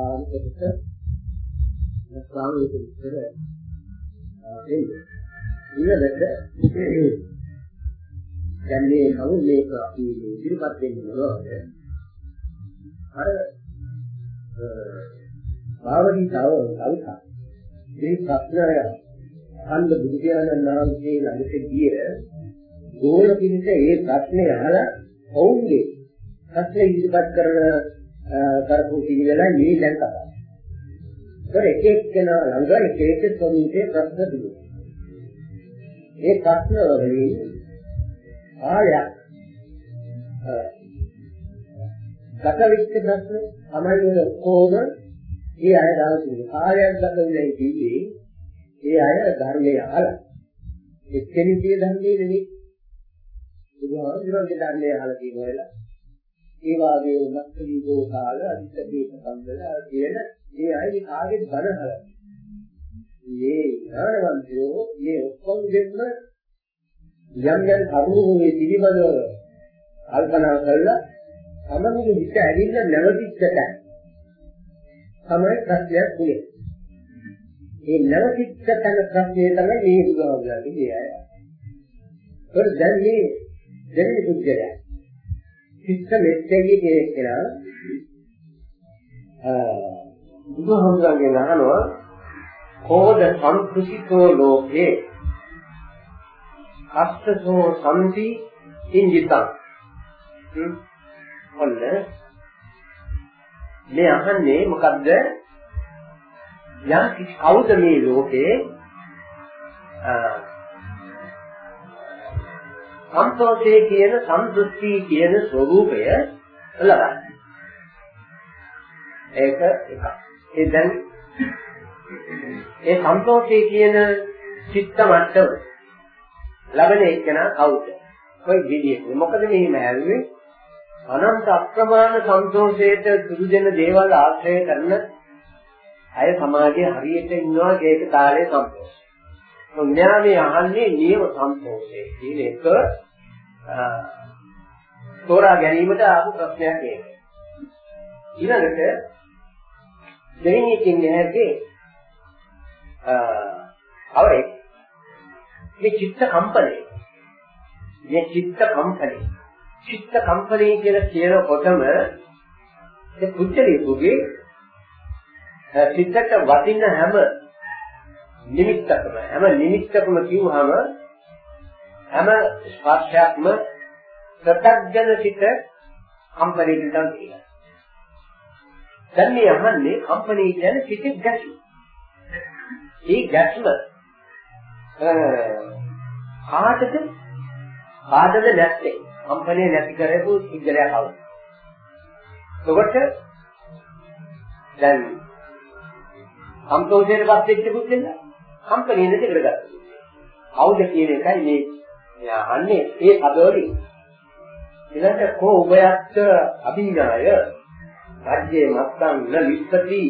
ආකාරයකට ස්වාමීන් විතර එන්නේ. ඊළඟට දැන් මේ කවුද මේක අපි ඉදිරිපත් වෙන්නේ මොනවද? අර භාවනිතාව කල්පා මේ ප්‍රශ්නය අහන්න බුදු පියාණන් වහන්සේ ළඟට ගිය ගෝල පිළිස ඒ ප්‍රශ්නේ අහලා ඔවුන්ගේ ප්‍රශ්න ඉදිරිපත් කරන කරපු පිළිවෙලයි මේ දැන් කතා. ඒතර එක එක්කෙනා ළඟ එක එක ස්වභාවයේ ප්‍රශ්න තිබුණා. ඒ ප්‍රශ්න වලින් ආලයක් ගතවිච්ච ප්‍රශ්න තමයි ඔක්කොම ඒ අය දාන්නේ කාර්යයක් ගත වෙලයි කිව්වේ ඒ අය ධර්මයේ අහලා එක්කෙනෙකුගේ ධර්මයේ නෙවෙයි බුදුහාමුදුරන්ගේ ධර්මයේ අහලා තියෙනවා ඒ වාගේ මත්කී දෝකාල අදිත්තේක සම්බල කියන ඒ අය කාගේ බණ අහලා මේ ඥානවන්තයෝ මේ ඔක්කොම දෙන්න යම් යම් කරුණු මේ පිළිබඳව කල්පනා කරලා තමන්ගේ හිත ඇවිල්ලා නැවතිච්ච තැන තමයි ප්‍රශ්නයක් උනේ. මේ නැවතිච්ච තැන ප්‍රශ්නේ තමයි මේ බුදුහාමුදුරන්ගේ කියය. ඒක දැන් මේ දෙවි පුද්ගලයා චිත්ත මෙත්තේ කියලා ආ බුදුහාමුදුරන්ගෙන් අහනවා කෝද සංකෘතිතෝ ලෝකේ? අස්සසෝ සම්ති ඉංජිතං. ඔන්න මේ අහන්නේ මොකද්ද? යම් කිසි කවුද මේ ලෝකේ? සන්තෝෂයේ කියන සන්තුෂ්ටි කියන ස්වરૂපය ලබන්නේ ඒක එකක් ඒ දැන් ඒ සන්තෝෂයේ කියන චිත්ත මට්ටම ලබන එක්කන කවුද? කොයි විදියෙද? මොකද මෙහිම ඇල්වේ අනන්ත අප්‍රමාණ සන්තෝෂයට සුදුදෙන දේවල් ආශ්‍රය කරන අය සමාජයේ හරියට ඉන්නවා ඒක තාලේ සන්තෝෂ. මොන්යාමේ අහන්නේ නියම සන්තෝෂය කියන එක තෝරා ගැනීමට ආපු ප්‍රශ්නයක් ඒක. ඊළඟට දෙවෙනි එකකින් නැහැගේ අවරේ මේ චිත්ත කම්පණය මේ චිත්ත කම්පණය චිත්ත කම්පණය කියලා කියනකොටම ඒ පුච්චලියුගේ චිත්තට වදින හැම නිමිත්තකම හැම නිමිත්තකම කිව්වහම හැම ස්පර්ශයක්ම ප්‍රත්‍යඥ චිත්ත කම්පණයකට කියනවා. දැන් මේ අහන්නේ කම්පණය කියන්නේ චිත්ත ගැටීම. ඒ ගැටීම කාටද කාටද නැත්තේ කම්පැනි නැති කරපු සිද්ධලයක් આવු. එතකොට දැන් සම්තෝෂයට පත් වෙච්ච පුද්ගලයා කම්පැනි නැති කරගත්තා. කවුද කියන එකයි මේ අහන්නේ ඒ පදවලින්. ඊළඟට කෝ උභයත්ත අභිඥාය රාජ්‍යයේ මත්තන් න විස්සති.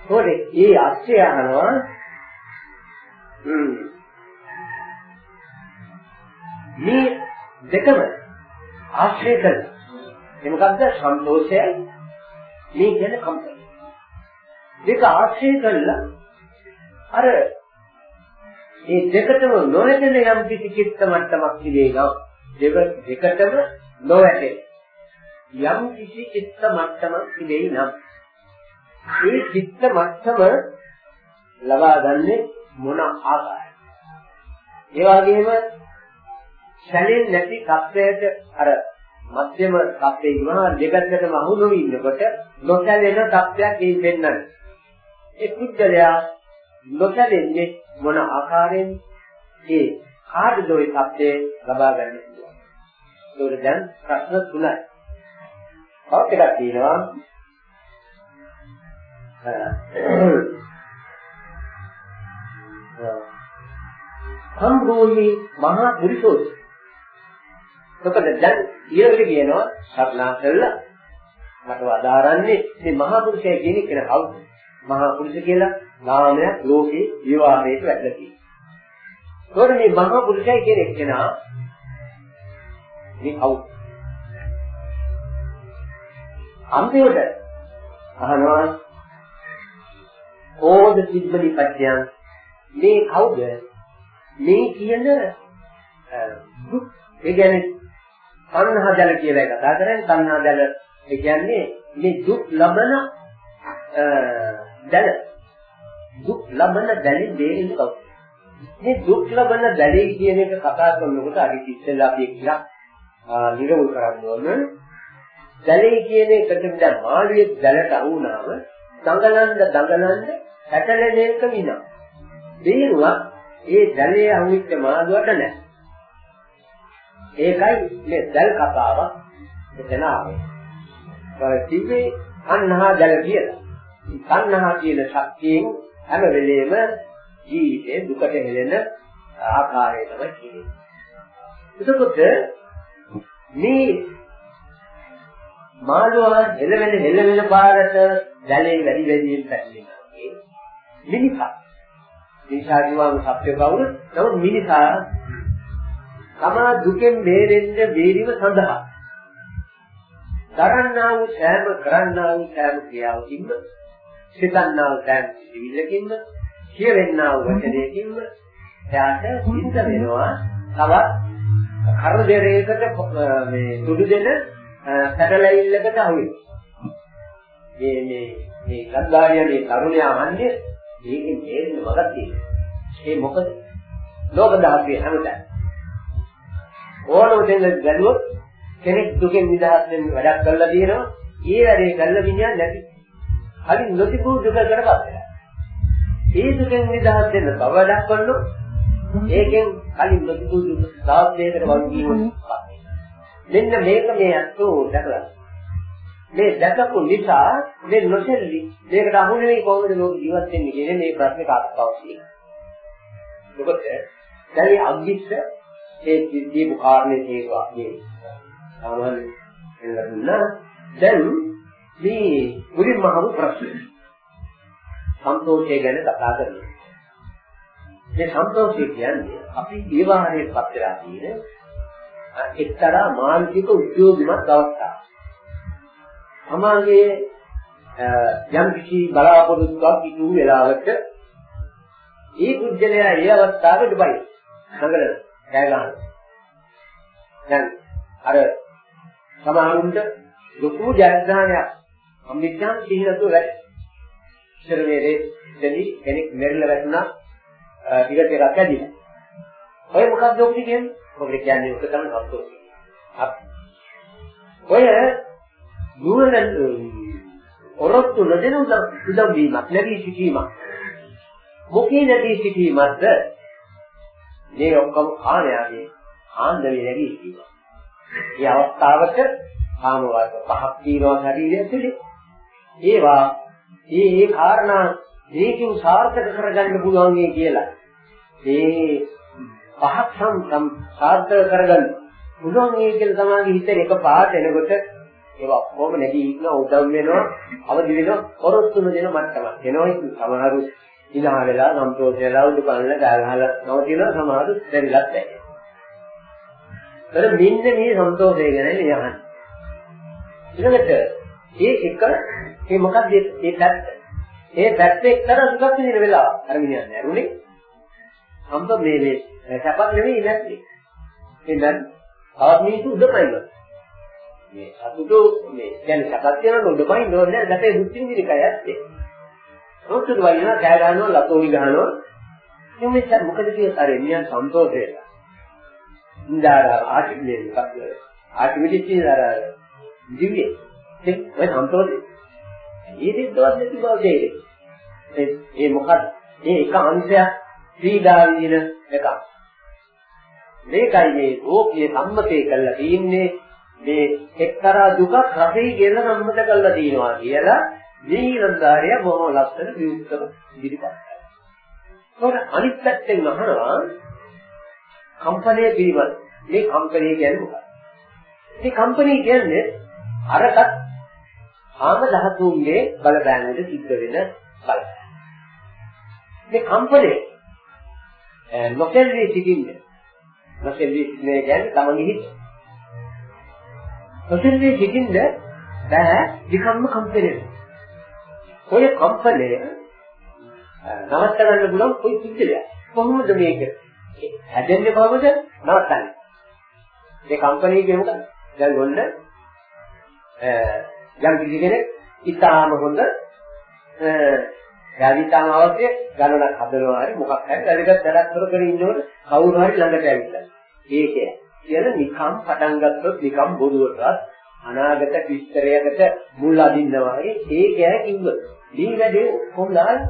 කොහේ ඒ අර්ථය අහනවා මේ දෙකම ආශ්‍රය කරන ඒ මොකද්ද සන්තෝෂයයි මේ කියන්නේ කම්පන දෙක ආශ්‍රය කරලා අර මේ දෙකටම නොවැටෙන යම් කිසි චිත්ත මට්ටමක් තිබේනවා දෙක දෙකටම නොවැටෙන යම් කිසි චිත්ත මට්ටමක් තිබෙයි නම් ඒ චිත්ත මට්ටම ලබා ගන්නේ මොන ආකාරයද? ඒ වගේම සැලෙන් නැති තත්වයට අර මධ්‍යම තත්ත්වයේ ඉන්නවා දෙකකටම අහු නොවි ඉන්නකොට නොසැලෙන තත්ත්වයක් ඒ වෙන්නන්නේ. ඒ පුද්ගලයා නොසැලෙන්නේ මොන ආකාරයෙන් ඒ කාටද ওই තත්ත්වය ලබා ගන්න පුළුවන්. ඒකට දැන් ප්‍රශ්න තුනයි. තවත් එකක් තියෙනවා. සම්භූමි මහා පුරුෂෝත්. එතකොට දැන් ඊළඟට කියනවා සර්ණා කළා මට වදාරන්නේ මේ මහා පුරුෂය කියන කෙනා කවුද? මහා පුරුෂ කියලා නාමයක් ලෝකේ විවාහයට වැටලා තියෙනවා. ඒකට මේ මහා පුරුෂය කියන කෙනා මේ කවුද? අන්තිමට අහනවා ඕද සිද්ධි පත්‍යං මේ කවුද මේ කියන දුක් ඒ කියන්නේ තණ්හා දැල කියලා කතා කරන්නේ තණ්හා දැල ඒ කියන්නේ මේ දුක් ලබන දැල දුක් ලබන දැලෙන් බේරෙන්න කවුද මේ දුක් ලබන දැලේ කියන එක කතා කරනකොට අර ඉස්සෙල්ලා අපි එකක් නිරවුල් කරන්න ඕන දැලේ කියන එකට දැන් මාළියේ දැලට වුණාම දඟලන්න දඟලන්න හැටලෙන එක විනා. දේරුවා ඒ දැලේ අහුවෙච්ච මාළුවට නැහැ. ඒකයි මේ දැල් කතාවක් එතන ආවේ. ඒ කිව්වේ අන්හා දැල කියලා. අන්හා කියන ශක්තියෙන් හැම වෙලෙම ජීවිතේ දුකට හෙළෙන ආකාරය තමයි කියන්නේ. එතකොට මේ මාළුවා හෙලවෙන හෙලවෙන පාරට දැලේ වැඩි වැඩියෙන් පැටලෙනවා. මිනිසා. මිනිසා කියවම සත්‍ය කවුරු? නමුත් මිනිසා තමා දුකෙන් බේරෙන්න බේරීම සඳහා කරන්නා වූ සෑම කරන්නා වූ සෑම ක්‍රියාවකින්ම සිතන්නා වූ සෑම සිවිල්ලකින්ම කියවෙන්නා වූ වචනයකින්ම එයාට සිද්ධ වෙනවා තවත් කරදරයකට මේ සුදු දෙන සැටලයිල්ලකට අහු වෙනවා. මේ මේ මේ ගන්ධාරියනේ තරුණයා අහන්නේ මේකෙන් තේරෙන්න මගක් තියෙනවා. ඒ මොකද? ලෝක ධාතුවේ හැමතැන ඕනම දෙයක් ගැලුවොත් කෙනෙක් දුකෙන් නිදහස් වෙන්න වැඩක් කරලා දිනනවා. ඒ වැඩේ කළා විඤ්ඤාණ නැති. හරි නොතිබූ දුකකටපත් වෙනවා. ඒ දුකෙන් නිදහස් වෙන්න වැඩක් කළොත් ඒකෙන් කලින් නොතිබූ දුක තවත් දෙයකට වංගීමක් මෙන්න මේක මේ අත්ෝ දැකලා. මේ දැකපු නිසා මේ නොසෙල්ලි මේකට අහු නෙවෙයි කොහොමද ලෝක ජීවත් වෙන්නේ කියන මේ ප්‍රශ්නේ කාටවත්. මොකද දැන් අග්ගිස්ස ඒ දීපු කාරණේ තේරුවා මේ සාමාන්‍ය එල්ලුණා දැන් මේ මුලින්ම අහපු ප්‍රශ්නේ සන්තෝෂය ගැන කතා කරන්නේ. මේ සන්තෝෂය කියන්නේ අපි ජීවහාරයේ පත් වෙලා තියෙන එක්තරා මානසික උද්‍යෝගිමත් අවස්ථාවක්. සමාජයේ යම් කිසි බලාපොරොත්තුවක් ඉතු වෙලාවට ඒ පුද්ගලයා ඒ අවස්ථාවේ දුබයි. නගල කෑ ගන්නවා. දැන් අර සමහරුන්ට ලොකු ජයග්‍රහණයක් අම්මිච්ඡාන් සිහිනතු වැඩි. ඉතර මේ දෙලි කෙනෙක් මෙරිලා වැටුණා ටික ටිකක් ඇදිලා. ඔය මොකක්ද ඔක්කොම කියන්නේ? මොකද කියන්නේ ඔක තමයි සතුටු. ඔය නුවණ ඔරොත්තු නොදෙන උදව් වීමක් නැති සිටීමක්. මොකේ නැති සිටීමක්ද? මේ ඔක්කොම කාණයාගේ ආන්දමේ නැති සිටීම. මේ අවස්ථාවට කාම වර්ග පහක් තියෙනවා ශරීරය තුළ. ඒවා මේ මේ කාරණා මේකෙන් සාර්ථක කරගන්න පුළුවන් කියලා. මේ පහක් සම් සම් සාර්ථක කරගන්න පුළුවන් මේ කියලා තමයි හිතේ එක පාට එනකොට ඒවා ඔක්කොම නැගී ඉන්න උදව් වෙනවා අවදි වෙනවා කොරොත්තුම දෙන මට්ටමක් එනවා සමහරු ඉනහ වෙලා සම්ප්‍රෝෂ වෙලා උඩ කනල ගාගහලා නවතිනවා සමහරු දෙවිලක් නැහැ. ඒතර මෙන්න මේ සන්තෝෂය ගැන යහන්. ඊළඟට මේ එක මේ මොකක්ද මේ පැත්ත? මේ පැත්ත එක්තරා සුඛක් විඳින වෙලාව. අර මිනිහා නෑරුනේ. සම්ප මේ මේ සැපක් නෙවෙයි නැත්තේ. එහෙනම් තවත් මිනිස්සු උඩපයින්. මේ අතුතු මේ කියන්නේ සැපක් තියනකොට උඩපයින් නෝන්නේ නැතේ දුක් විඳින එකයි ඇත්තේ. මොකද වයින්නා කෑ ගන්නවා ලතෝනි ගන්නවා. ඉතින් මේ මොකද කියන අර එන්නේ සන්තෝෂය. ඉන්දාරා ආටිමේ මොකක්ද? ආටිමේ කියලා අර දිව්‍ය. ඒ ඔය සන්තෝෂය. ඒ දෙද්දවත් නැති බව තේරෙයි. ඒ ඒ මොකක්ද? ඒ එක අංශයක් ක්‍රීඩා විදින එකක්. මේකයි මේ රෝගිය සම්මතේ කරලා තියෙන්නේ මේ එක්තරා දුකක් රසෙයි කියලා සම්මත කරලා තියෙනවා කියලා දීලන්දාරිය බොහොම ලස්සන විවුර්තව ඉදිරිපත් කරනවා. අනිත් පැත්තෙන් අහනවා කම්පණය පිළිබඳ මේ කම්පණය කියන්නේ මොකක්ද? මේ කම්පණය කියන්නේ අරකට ආම ධාතුන්ගේ බලපෑමකට සිද්ධ වෙන බලපෑම. මේ කම්පණය නොසෙල්වි සිටින්නේ නොසෙල්වි සිටින්නේ කියන්නේ තමන්ගේ හිත. නොසෙල්වි සිටින්න බෑ විකම්ම කම්පණය. ඔය කම්පනය නවත්ත ගන්න පුළුවන් කොයි පුද්ගලයා. කොහොමද මේක? හැදෙන්නේ කොහොමද? නවත්තන්නේ. මේ කම්පැනි එක මොකද? දැන් ගොන්න යම් කිසි කෙනෙක් ඉතාම හොඳ එයාවිතාම අවශ්‍ය ගණනක් හදනවා හරි මොකක් හරි වැඩකට වැඩක් කර කර ඉන්නකොට කවුරු හරි ළඟට ඇවිල්ලා. ඒකේ කියන නිකම් පටන් ගත්තොත් නිකම් බොරුවටවත් අනාගත විස්තරයකට මුල් අදින්නවා වගේ ඒකෑ කිව්වොත්. මේ වැඩේ ඔක්කොම දාලා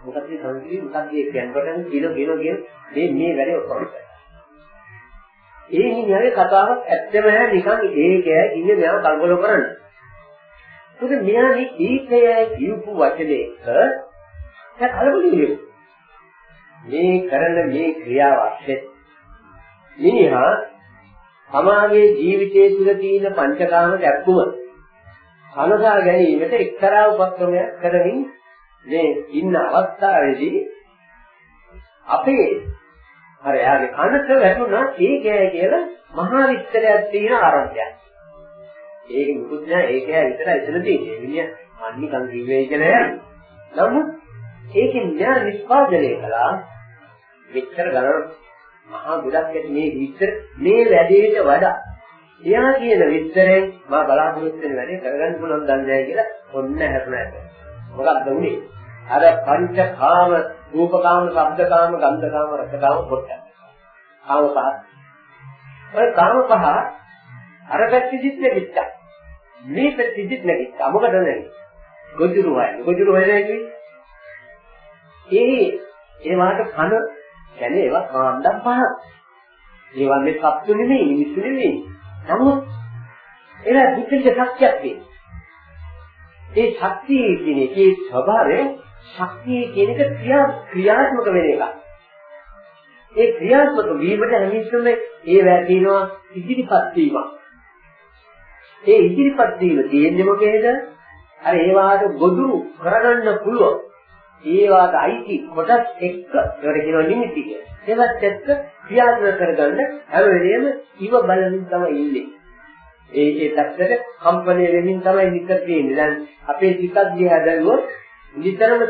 මොකද මේ සංකීර්ණ මොකක්ද කියනකොට කිලෝ කිලෝ කියන මේ මේ වැඩේ ඔක්කොම ඒ හිමියාගේ කතාවක් ඇත්තම නෑ නිකන් ඒකෑ ඉන්නේ මෙයා කල්පල කරන්නේ. ඒක මෙයා මේ ඒකය කියපු වචනේක දැන් කලබලෙන්නේ. මේ කරන මේ ක්‍රියාවත් මිනිහා සමාගයේ ජීවිතයේ තුල තියෙන පංචකාම දැක්කුම කනසා ගැනීමට එක්තරා උපක්‍රමයක් කරමින් මේ ඉන්න අවස්ථාවේදී අපේ අර එයාගේ කනට වැටුණා ඒ කෑ කියලා මහා විස්තරයක් තියෙන ආරම්භයක්. ඒක මුකුත් නෑ ඒක විතරයි එතන තියෙන්නේ. මිනිහ අනිකන් කිව්වේ කියලා යන්නේ. නමුත් ඒකෙන් ඥාන නිස්පාදනය කළා මෙච්චර ගණන් මහා ගොඩක් ඇති මේ විස්තර මේ වැඩේට වඩා එයා කියන විස්තරෙන් මා බලාපොරොත්තු වෙන වැඩේ කරගන්න පුළුවන් දන්නේ කියලා ඔන්න හැරුණා. මොකක්ද උනේ? අර පංචකාම රූපකාම, ශබ්දකාම, ගන්ධකාම, රසකාම කොට. කාම පහ. ඔය කාම පහ අර පැත්තෙදිත් නැගිට්ටා. මේ පැත්තෙදිත් නැගිට්ටා. මොකද නැගි? ගොජුරු වයි. ගොජුරු වෙන්නේ කිව්වේ. ඒ ඒ වාට කන කියන්නේ ඒවා කාණ්ඩම් පහ. ඒවා මේ සත්තු නෙමෙයි, මිනිස්සු නෙමෙයි. නමුත් ඒලා දුක්ඛිත සත්‍යයක් තියෙනවා. ඒ ශක්තිය කියන එකේ ස්වභාවය ශක්තිය කියන එක ක්‍රියා ක්‍රියාත්මක වෙන එකක්. ඒ ක්‍රියාත්මක වීමට හැමිස්සම ඒ වැදිනවා ඉදිරිපත් වීම. ඒ ඉදිරිපත් වීම තියෙන්නේ මොකේද? අර ඒ වාට ගොදුරු කරගන්න පුළුවන්. ඒ වාට අයිති කොටස් එක්ක ඒකට කියනවා නිමිති කියලා. ඒවත් එක්ක ක්‍රියාත්මක කරගන්න හැම වෙලේම ඉව බලමින් තමයි ඉන්නේ. ඒ ඒ පැත්තට කම්පණය වෙමින් තමයි නිතර තියෙන්නේ. දැන් අපේ සිතක් දිහා බැලුවොත් නිතරම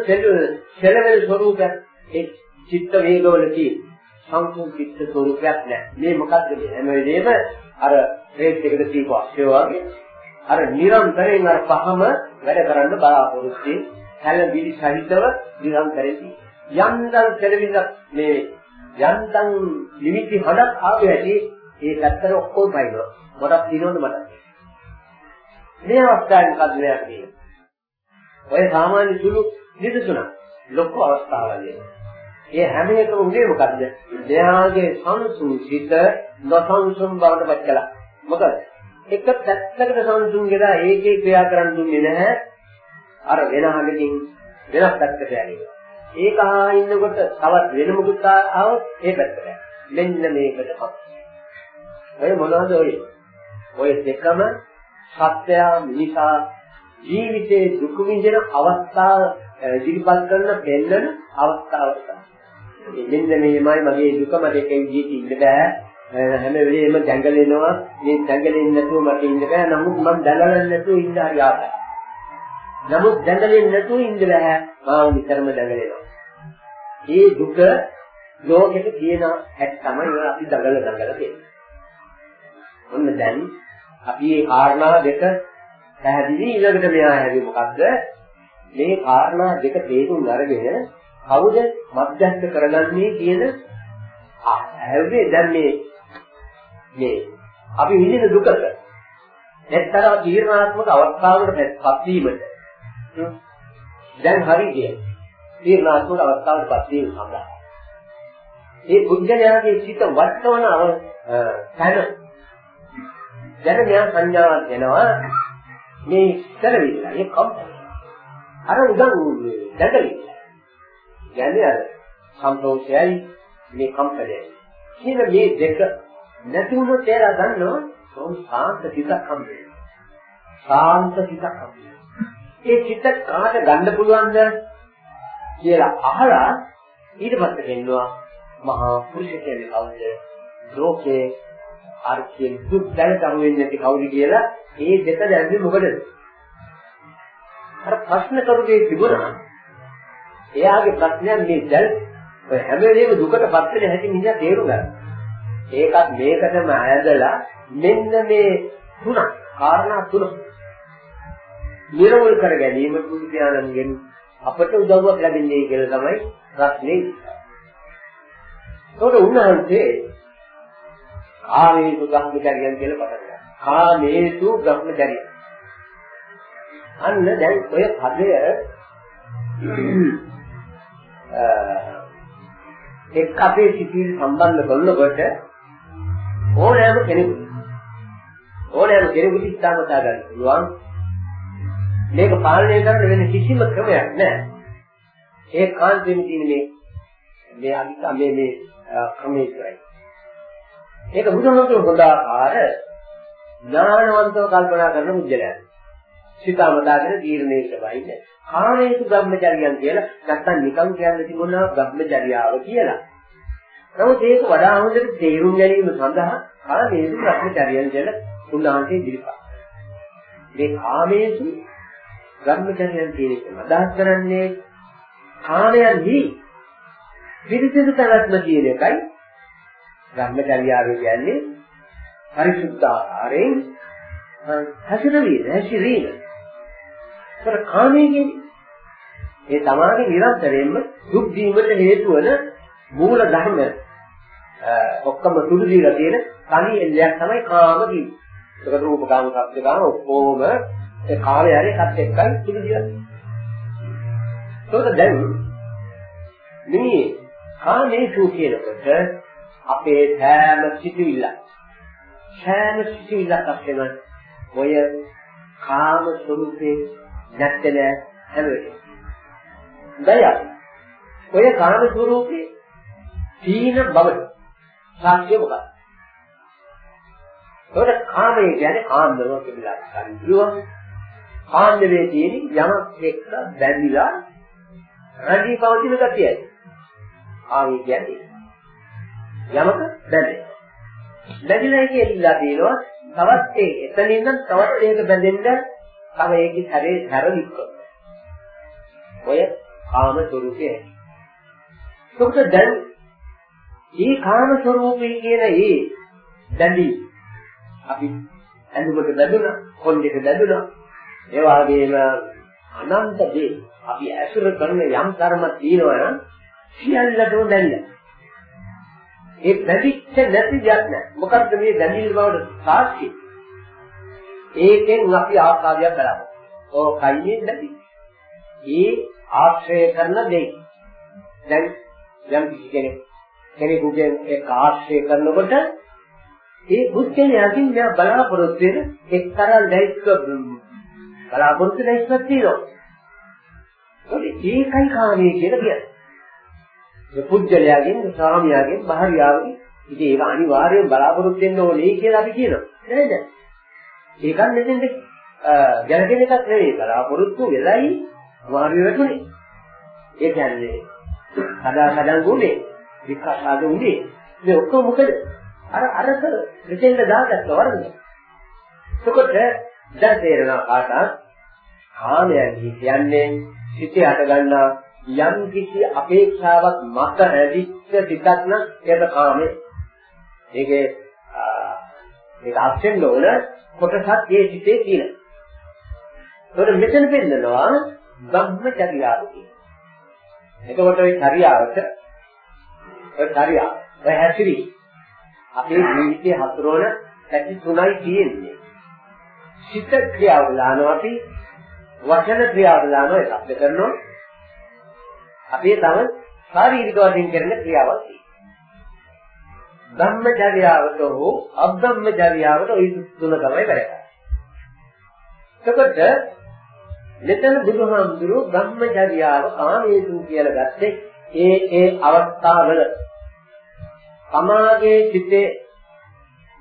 සෙලවෙන ස්වરૂපයක් ඒ චිත්ත වේගවල තියෙන. සංකූල චිත්ත ස්වરૂපයක් නැහැ. මේ මොකද්ද මේ හැම වෙලේම අර රේස් එකට තියපු අක්ෂය වගේ අර නිරන්තරයෙන් අර පහම වැඩ කරන්න බලාපොරොත්තු හැලබිලි සහිතව නිරන්තරයෙන් යන්තම් සෙලවිල්ල මේ යන්තම් නිමිති හඩක් ආවේ ඇති ඒ පැත්තට ඔක්කොම පයින්නවා. මොකක් දිනවද මට? මේ අවස්ථාවේ මොකද වෙන්නේ කියන්නේ? ඔය සාමාන්‍ය සුළු නිදසුන ලොකු අවස්ථාවලදී. ඒ හැම එකම උනේ මොකද්ද? දෙයාගේ සංසුන් සිත නොසංසුන් බවට පත් කළා. මොකද? එක පැත්තකට සංසුන් ගලා ඒකේ ක්‍රියා කරන්න දුන්නේ නැහැ. අර වෙන හඟකින් වෙනස් පැත්තකට යන්නේ. ඒක ආ ඉන්නකොට තවත් වෙන මොකුත් ආවොත් ඒ පැත්තට. මෙන්න මේකට පත්. ඔය මොනවද ඔය? ඔය දෙකම සත්‍යය මිනිසා ජීවිතේ දුක විඳින අවස්ථාව ඉදිරිපත් කරන දෙන්නන අවස්ථාවක් තමයි. මෙන්න මේමයි මගේ දුක මට එක විදිහට ඉන්න බෑ. හැම වෙලේම දැඟලෙනවා. මේ දැඟලෙන්නේ නැතුව මට ඉන්න බෑ. නමුත් මම දැඟලන්නේ නැතුව ඉන්න හරි ආසයි. නමුත් දැඟලෙන්නේ නැතුව ඉන්න බෑ. මාව විතරම දැඟලෙනවා. මේ දුක ලෝකෙට තියෙන හැටි තමයි අපි දඟල දඟල කියන්නේ. ඔන්න දැන් අපි මේ කාරණා දෙක පැහැදිලි ඊළඟට මෙහා හැදුවේ මොකද්ද? මේ කාරණා දෙක තේරුම් අරගෙන කවුද මධ්‍යස්ථ කරගන්නේ කියන ආවේ දැන් මේ මේ අපි විඳින දුකට එක්තරා තීරණාත්මක අවස්ථාවකට පත් වීමට දැන් හරි කියන්නේ තීරණාත්මක අවස්ථාවකට පත් වීම සඳහා. ඒ පුද්ගලයාගේ සිත වටවන තැන. දැන් මෙයා සංඥාවක් දෙනවා. මේ කරවිලා මේ කම්පන. අර උදන් දැකලි. කියන්නේ අර සම්ප්‍රෝෂයයි මේ කම්පනයයි කියන මේ දෙක නැති වුණොත් එයා දන්නවා මොන් සාන්ත සිතක් හම්බෙන්නේ සාන්ත සිතක් හම්බෙන්නේ ඒ සිත කාට ගන්න පුළුවන්ද කියලා අහලා ඊට පස්සේ කියනවා මහා පුරුෂ කියන්නේ කවුද ලෝකේ අර කියන දුක් දැනට අහු වෙන්නේ නැති කවුද කියලා ඒ දෙක දැනන්නේ මොකටද? අර ප්‍රශ්න කරුගේ තිබුණා. එයාගේ ප්‍රශ්නයක් මේ දැල් ඔය හැම වෙලේම දුකට පත් වෙන හැටි මිනිහා තේරුම් ගන්න. ඒකත් මේකටම ඇදලා මෙන්න මේ තුනක් කාරණා තුනක් නිරවුල් කර ගැනීම බුදු දානන්ගෙන් අපට උදව්වක් ලැබෙන්නේ කියලා තමයි ප්‍රශ්නේ. ඒකට උන්වහන්සේ කාමේසු බ්‍රහ්මචර්යයන් කියලා පටන් ගන්නවා. කාමේසු බ්‍රහ්මචර්ය. අන්න දැන් ඔය පදය එක් අපේ සිතිවිලි සම්බන්ධ කරනකොට ඕනෑම කෙනෙකුට ඕනෑම කෙනෙකුට ඉස්තාමතා ගන්න පුළුවන්. මේක පාලනය කරන්න වෙන කිසිම ක්‍රමයක් නැහැ. ඒ කාන්තෙන් තියෙන මේ මේ අනිත් මේ මේ ක්‍රමයේ කරයි ඒක බුදුහමතුන් හොඳ ආකාර ඥානවන්තව කල්පනා කරන මුජලයන් සිතාමතාගෙන තීරණයකට වයින්නේ කාමේසු බ්‍රහ්මචර්යයන් කියලා නැත්තම් නිකන් කියන්න තිබුණා බ්‍රහ්මචර්යාව කියලා. නමුත් ඒක වඩා හොඳට තේරුම් ගැනීම සඳහා කාමේසු බ්‍රහ්මචර්යයන් කියලා උන්වහන්සේ ඉදිරිපත්. මේ කාමේසු බ්‍රහ්මචර්යයන් කියන එක අදහස් කරන්නේ කාමයන්හි පිරිසිදු පැවැත්ම කියන එකයි බ්‍රහ්මචර්යාව කියන්නේ පරිසුද්ධ ආහාරයෙන් හැසිරවීම හැසිරීම. ඒතර කාමයේ කියන්නේ ඒ තමාගේ නිරන්තරයෙන්ම දුක් දීමට හේතු වන මූල ධර්ම ඔක්කොම තුඩු දීලා තියෙන තනි එල්ලයක් තමයි කාම කියන්නේ. ඒක රූප කාම සත්‍ය කාම ඔක්කොම ඒ කාමයේ හරි එකත් එක්කයි තුඩු දීලා තියෙන්නේ. ඒක දැන් මේ කාමේසු කියනකොට අපේ සෑම සිටිවිල්ල සෑම සිටිවිල්ලක් අස්සෙම ඔය කාම ස්වરૂපේ නැත්තේ නෑ හැම වෙලේම. දයා ඔය කාම ස්වરૂපේ තීන බව සාක්ෂිය මොකක්ද? ඒකට කාමය කියන්නේ ආන්දරව කියලා ගන්නවා. ආන්දරේ තියෙන යමක් එක්ක බැඳිලා රැඳී පවතින ගතියයි. ආවේ කියන්නේ යමක බැඳෙනවා. බැඳිලා කියලා තියෙනවා තවත් ඒ එතනින් නම් තවත් ඒක බැඳෙන්න තව ඒකේ හැරේ හැරලික්ක. ඔය කාම ස්වરૂපයේ. ඒකට දැන් මේ කාම ස්වરૂපේ කියන ඒ දැඳි අපි ඇඳුමක බැඳුණා, කොණ්ඩේක බැඳුණා. ඒ වගේම අනන්ත දේ අපි ඇසුර කරන යම් කර්ම තියෙනවා නම් සියල්ලටම දැල්ලා. ඒ බැඳිච්ච නැති දෙයක් නැහැ. මොකද්ද මේ බැඳිල්ල බවට සාක්ෂි? ඒකෙන් අපි ආස්වාදයක් කරගන්නවා. ඕ කයියෙන් නැති. ඒ ආශ්‍රය කරන දෙයි. දැන් යම් කිසි කෙනෙක් කෙනෙකුගෙන් ඒක ආශ්‍රය කරනකොට ඒ බුද්ධයාකින් මෙයා බලාපොරොත්තු වෙන එක්තරා ලයිස්ක බලාපොරොත්තු ලයිස්කක් තියෙනවා. ඒකයි කාමයේ කියලා කියන්නේ. ඒ පුජ්‍යලයාගෙන් සාමියාගෙන් බහරියාවගේ ඉතින් ඒක අනිවාර්යයෙන් බලාපොරොත්තු වෙන්න ඕනේ කියලා අපි කියනවා. නේද? ඒකත් නෙදෙන්නේ ගැලපෙන එකක් නෙවෙයි බලාපොරොත්තු වෙලයි වාරිය වැටුනේ. ඒ කියන්නේ සදා සදන් ගුනේ විකාශාද උනේ. මේ ඔක්කොම මොකද? අර අරක මෙතෙන්ද දාගත්ත වරද. එතකොට දැන් තේරෙනවා කාටත් කාමයන් කියන්නේ සිතේ අට ගන්නා යම් කිසි අපේක්ෂාවක් මත ඇදිච්ච සිතක් නම් ඒක කාමේ. ඒකේ ඒක අත්ෙන්න ඕන කොටසක් ඒ සිතේ තියෙන. ඒකට මෙතන පෙන්නනවා බ්‍රහ්මචර්යාව කියන. එතකොට ওই චර්යාවට ඔය චර්යාව ඔය හැසිරි අපේ ජීවිතයේ හතරවන පැති තුනයි තියෙන්නේ. සිත ක්‍රියාව දානවා අපි වචන ක්‍රියාව දානවා එකක් කරනවා අපේ තම ශාරීරික වශයෙන් කරන ක්‍රියාවක් තියෙනවා. ධම්මචර්යාවට හෝ අබ්‍රහ්මචර්යාවට ওই තුන තමයි වැඩ කරන්නේ. එතකොට මෙතන බුදුහාමුදුරුවෝ බ්‍රහ්මචර්යාව කාමයේතු කියලා ගත්තේ ඒ ඒ අවස්ථාවල සමාගයේ සිටේ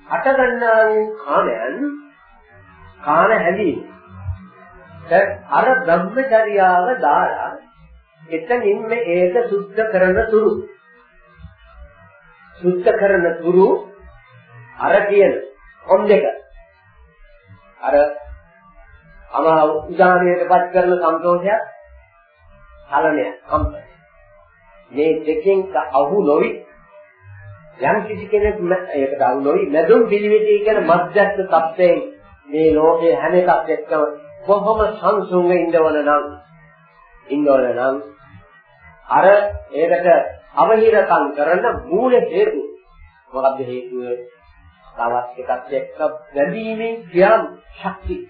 හට ගන්නා වූ කාමයන් කාම හැදීම. අර බ්‍රහ්මචර්යාව දාලා එතනින්ම ඒක සුද්ධ කරන තුරු සුද්ධ කරන තුරු අර කියන කොන් දෙක. අර අම උදාහරණයටපත් කරන සන්තෝෂයක් කලණය කම්පන මේ දෙකෙන් අහු නොවි යම් කිසි කෙනෙක් ඒකට අහු නොවි මැදුම් පිළිවෙතේ කියන මධ්‍යස්ථ තත්ත්වයෙන් මේ ලෝකේ හැම එකක් එක්කම කොහොම සංසුන්ව ඉඳවන නම් ඉන්නවන නම් අර ඒකට අවහිරකම් කරන මූල හේතුව මොකක්ද හේතුව? තවත් එකක් එක්ක වැඩිමේ ක්‍රියාම් ශක්තිය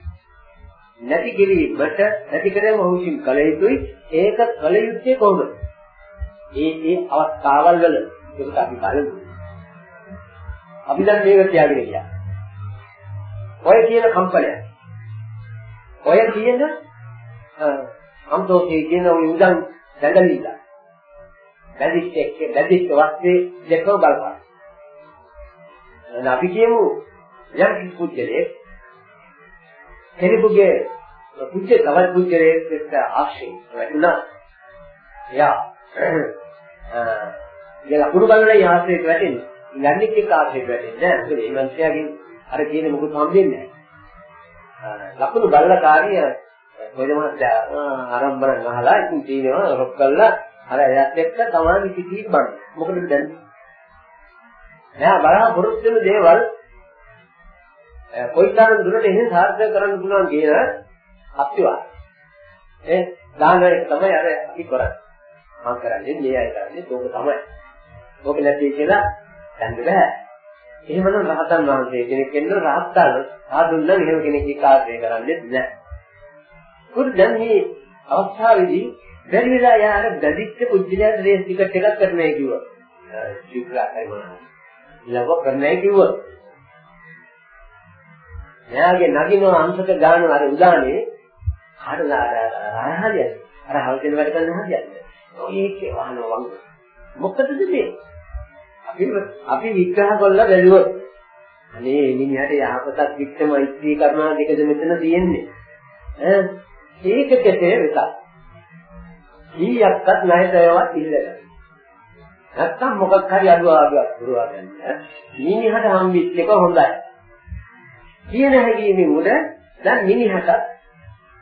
නැති කිරීමට නැති කරේම ඔහුකින් කල යුතුයි. ඒක කල යුත්තේ කොහොමද? ඒ ඒ අවස්ථාවල් වල. ඒකට අපි බලමු. අපි දැන් මේක තියාගෙන ගියා. ඔය කියන කම්පනය. ඔය කියන සම්තෝෂයේ කියන ඔය උදන් දැඟලිලා. බැදිච්ච එක්ක බැදිච්ච වස්තේ දෙකම බලපාන එහෙනම් අපි කියමු යම් කිසි පුද්ගලයෙක් කෙනෙකුගේ පුද්ගල තවත් පුද්ගලයෙක් එක්ක ආශ්‍රය වෙනවා. එයා ඒ ලකුණු බලන ආශ්‍රයයට වැටෙන්නේ. යන්නික් එක්ක ආශ්‍රයයට වැටෙන්නේ නැහැ. මොකද මේ මනුස්සයාගෙන් අර කියන මොකද හම්බෙන්නේ නැහැ. ලකුණු බලලා කාර්ය කොහෙද මහත්තයා ආරම්භන අහලා ඉතින් තියෙනවා රොක් කළා අර එයාත් එක්ක තමයි පිටින් බන්න. මොකද දැන් එයා බලාපොරොත්තු වෙන දේවල් කොයිතරම් දුරට එහෙම සාර්ථක කරන්න පුළුවන් කියන අත්‍යවාද. ඒ දාන එක තමයි අර අපි කරන්නේ. මම කරන්නේ මේ අය කරන්නේ ඒක තමයි. ඕක නැති කියලා දැන් බෑ. එහෙමනම් රහතන් වහන්සේ කෙනෙක් වෙන්න රහත්තන් ආදුන්න එහෙම කෙනෙක් කාර්යය කරන්නේ නැහැ. කුරු දැන් මේ අවස්ථාවේදී බැරි වෙලා යාර බැදිච්ච පුජ්‍යලයට රේස් ටිකට් එකක් කරන්නයි කිව්වා. ශීඝ්‍රයි මොනවා. ලව කරන්නයි කිව්වා. එයාගේ නගින අංශක ගන්න අර උදානේ හරලා අර හරියට අර හවුදෙන් වැඩ කරන හරියට ඔයකේ වහන වංග මොකටද මේ අපි අපි විග්‍රහ කරලා බැලුවොත් අනේ මිනිහට යහපතක් වික්තම ඉස්ත්‍රී කරනවා දෙකද මෙතන තියෙන්නේ ඈ ඒක කෙසේ වෙතත් කීයක්වත් නැහැට ඒවත් ඉල්ලලා නැත්තම් මොකක් හරි අඩුවාගයක් පුරවා ගන්න මිනිහට හම්බෙච්ච එක හොඳයි කියන හැඟීමෙන් උඩ දැන් මිනිහට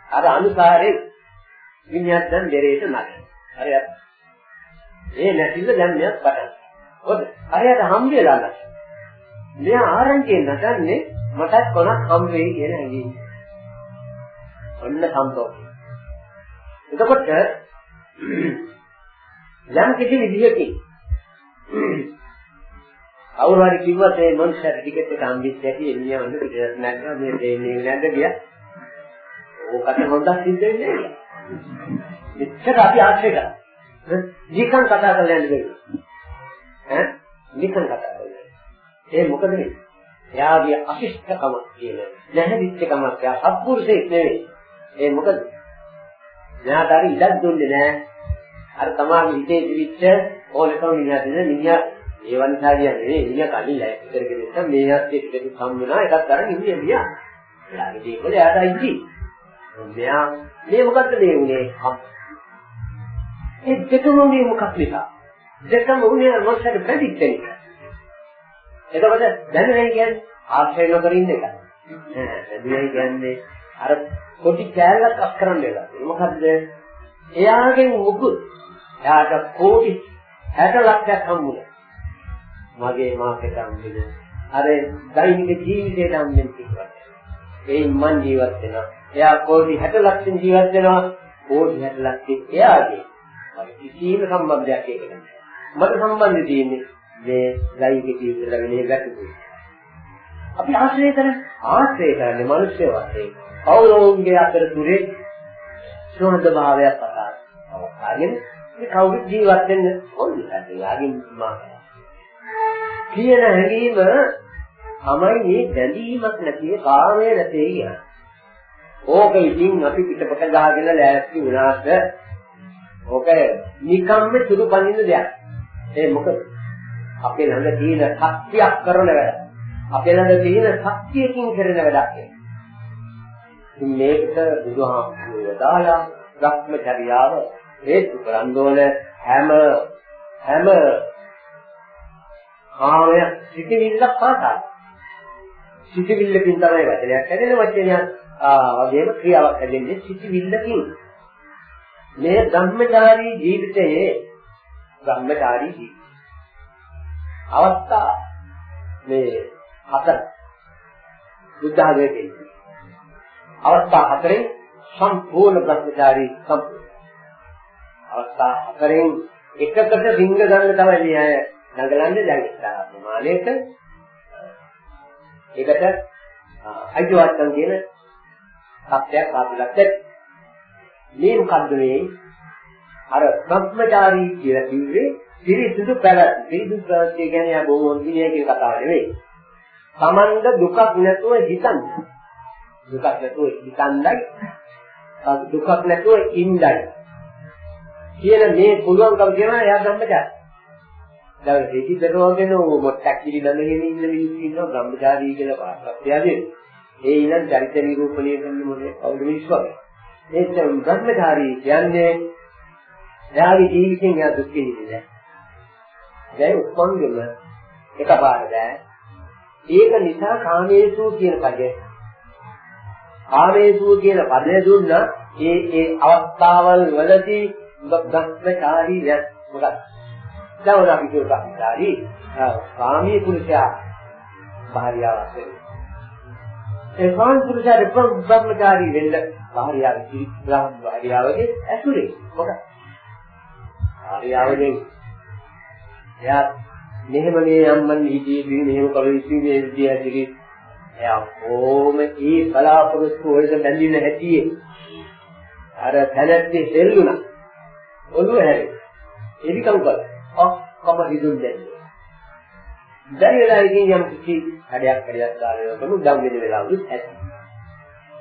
අර අනුසාරේ මිනිහත් දැන් දෙරේට නැග. හරියට. ඒ නැතිව දැන් මෙයක් පටන්. හොඳ. හරියට හම් වෙලා නැත. මෙයා ආරංචියෙන් නැතන්නේ මටත් කොනක් හම් වෙයි කියන හැඟීම. ඔන්න සම්තෝෂය. එතකොට යම් කිසි විදියකින් කවුරු හරි කිව්වත් ඒ මොන්ස්ටර් ටිකට් එක හම්බෙච්ච හැටි එන්නේ වන්න පිටට නැත්නම් මේ දෙන්නේ නැද්ද ගියා. ඕකට හොඳක් සිද්ධ වෙන්නේ නැහැ. එච්චර අපි ආශ්‍රය කරා. නිකන් කතා කරලා යන්න බැහැ. ඈ නිකන් කතා කරලා. ඒ මොකද මේ? එයාගේ අශිෂ්ටකම කියන නැහැදිච්ච කමක් එයා සත්පුරුෂයෙක් නෙවෙයි. ඒ මොකද? එයාට හරි ඉඩක් දුන්නේ නැහැ. අර තමයි හිතේ තිබිච්ච ඕනකම මිනිහා දෙන මිනිහා ඒ වන්සා කියන්නේ ඉන්න කලින් ලැයිස්ට් කරගෙන ඉන්න මේ අස්සේ ටිකක් හම් වෙනවා එකක් අරන් ඉන්නේ ගියා. එයාගේ දේවල් එයාට අයිති. මෙයා මේ මොකද්ද මේ උනේ? ඒ දෙකම උනේ මොකක් නිසා? දෙකම උනේ මොකක්ද ප්‍රතික්ෂේප එක. එතකොට දැනෙන්නේ කියන්නේ ආශ්‍රය නොකර ඉන්න එක. නෑ කියන්නේ අර පොඩි කෑල්ලක් අත් කරන්න වෙලා. මොකද්ද? එයාගෙන් මුකුත් එයාට කෝටි 60 ලක්ෂයක් හම්බුනේ. මගේ මාකට හම්බෙන අර දෛනික ජීවිතයට හම්බෙන කිව්වා. ඒයින් මං ජීවත් වෙනවා. එයා කෝටි 60 ලක්ෂෙන් ජීවත් වෙනවා. කෝටි 60 ලක්ෂෙන් එයාගේ. මට කිසිම සම්බන්ධයක් ඒක නැහැ. මට සම්බන්ධය තියෙන්නේ මේ දෛනික ජීවිතවල වෙන්නේ ගැටුමයි. අපි ආශ්‍රය කරන ආශ්‍රය කරන්නේ මිනිස්සු වශයෙන්. කවුරුන්ගේ අතර තුරේ සෝහද භාවයක් පතාගෙන අවස්ථාවෙන් මේ කවුරු ජීවත් වෙන්න ඕනේ. එයාගේ මා කියන හැඟීම තමයි මේ බැඳීමක් නැති කාමයේ නැtei කියන්නේ. ඕක ඉතින් අපි පිටපත ගහගෙන ලෑස්ති වුණාට ඕක නිකම්ම සුදු පනින්න දෙයක්. ඒ මොකද අපේ ළඟ තියෙන ශක්තියක් කරන වැඩ. අපේ ළඟ තියෙන ශක්තියකින් කරන වැඩක් ඒක. ඉතින් මේකට බුදුහාමුදුරුවෝ දාලා භ්‍රමචර්යාව හේතු කරන් දෝන හැම හැම කාමය සිටිවිල්ලක් පාසායි. සිටිවිල්ලකින් තමයි වචනයක් හැදෙන වචනයක් ආ වගේම ක්‍රියාවක් හැදෙන්නේ සිටිවිල්ලකින්. මේ ධම්මචාරී ජීවිතයේ ධම්මචාරී ජීවිතය. අවස්ථා මේ හතර බුද්ධ ආගමේ තියෙනවා. අවස්ථා හතරෙන් සම්පූර්ණ භ්‍රමචාරී සම්පූර්ණ. අවස්ථා හතරෙන් එකකට රිංග ගන්න තමයි මේ අය නගලන්නේ දැන් එක්තරා ප්‍රමාණයක ඒකට අයිතිවාසිකම් කියන සත්‍යයක් ආපිලත් මේ මොකද්ද මේ අර භ්‍රමචාරී කියලා කිව්වේ පිරිසිදු පැවැත්ම පිරිසිදු පැවැත්ම කියන්නේ ආ බොහොම දිනේ කියන කතාව නෙවෙයි. Tamanda දුකක් නැතුව හිතන්න. දුකක් නැතුව හිතන්නයි දුකක් නැතුව ඉන්නයි. කියන මේ පුළුවන්කම කියනවා එයා ධම්මචාරී. දැන් දෙකිතරෝ වෙන මොට්ටක් පිළිබඳ ගෙන ඉන්න මිනිස්සු ඉන්නවා බ්‍රහ්මචාරී කියලා පාස්පත්‍යයදී. ඒ ඉන්න චරිත නිරූපණය කරන මොනේ කවුද මිනිස්සු වගේ. ඒ බ්‍රහ්මචාරී කියන්නේ එයාගේ ජීවිතෙන් එයා දුක් විඳින්නේ දැන් උපන්ගෙම එකපාර දැන් ඒක නිසා කාමේසු කියන පදය කාමේසු කියන පදය දුන්නා ඒ ඒ අවස්ථාවල් වලදී භ්‍රමචාරී යත් මොකක්ද දැන් උනා අපි කියු භ්‍රමචාරී කාමී පුරුෂයා භාර්යාවක් වෙනවා ඒ කාමී පුරුෂයාට භ්‍රමචාරී වෙන්න. භාර්යාව කිරිබ්‍රහ්ම භාර්යාවගේ ඇසුරේ මොකක්ද භාර්යාවගෙන් එයා මෙහෙම මේ අම්මන් හිටියේ මෙහෙම කළ යුතු මේ විදිය දිවි එයා කොහොම ඒ බලාපොරොත්තු වලට බැඳින හැටියේ? අර තැනැත්තේ දෙල්ලුණා ඔළුව හැරේ එනිකම් කළා ඔක්කොම හිදුන් දැන්නේ දැන් වෙලා ඉතින් යම් කිසි හැඩයක් හැඩයක් දාලා කරමු දම් වෙන වෙලාවලුත් ඇති.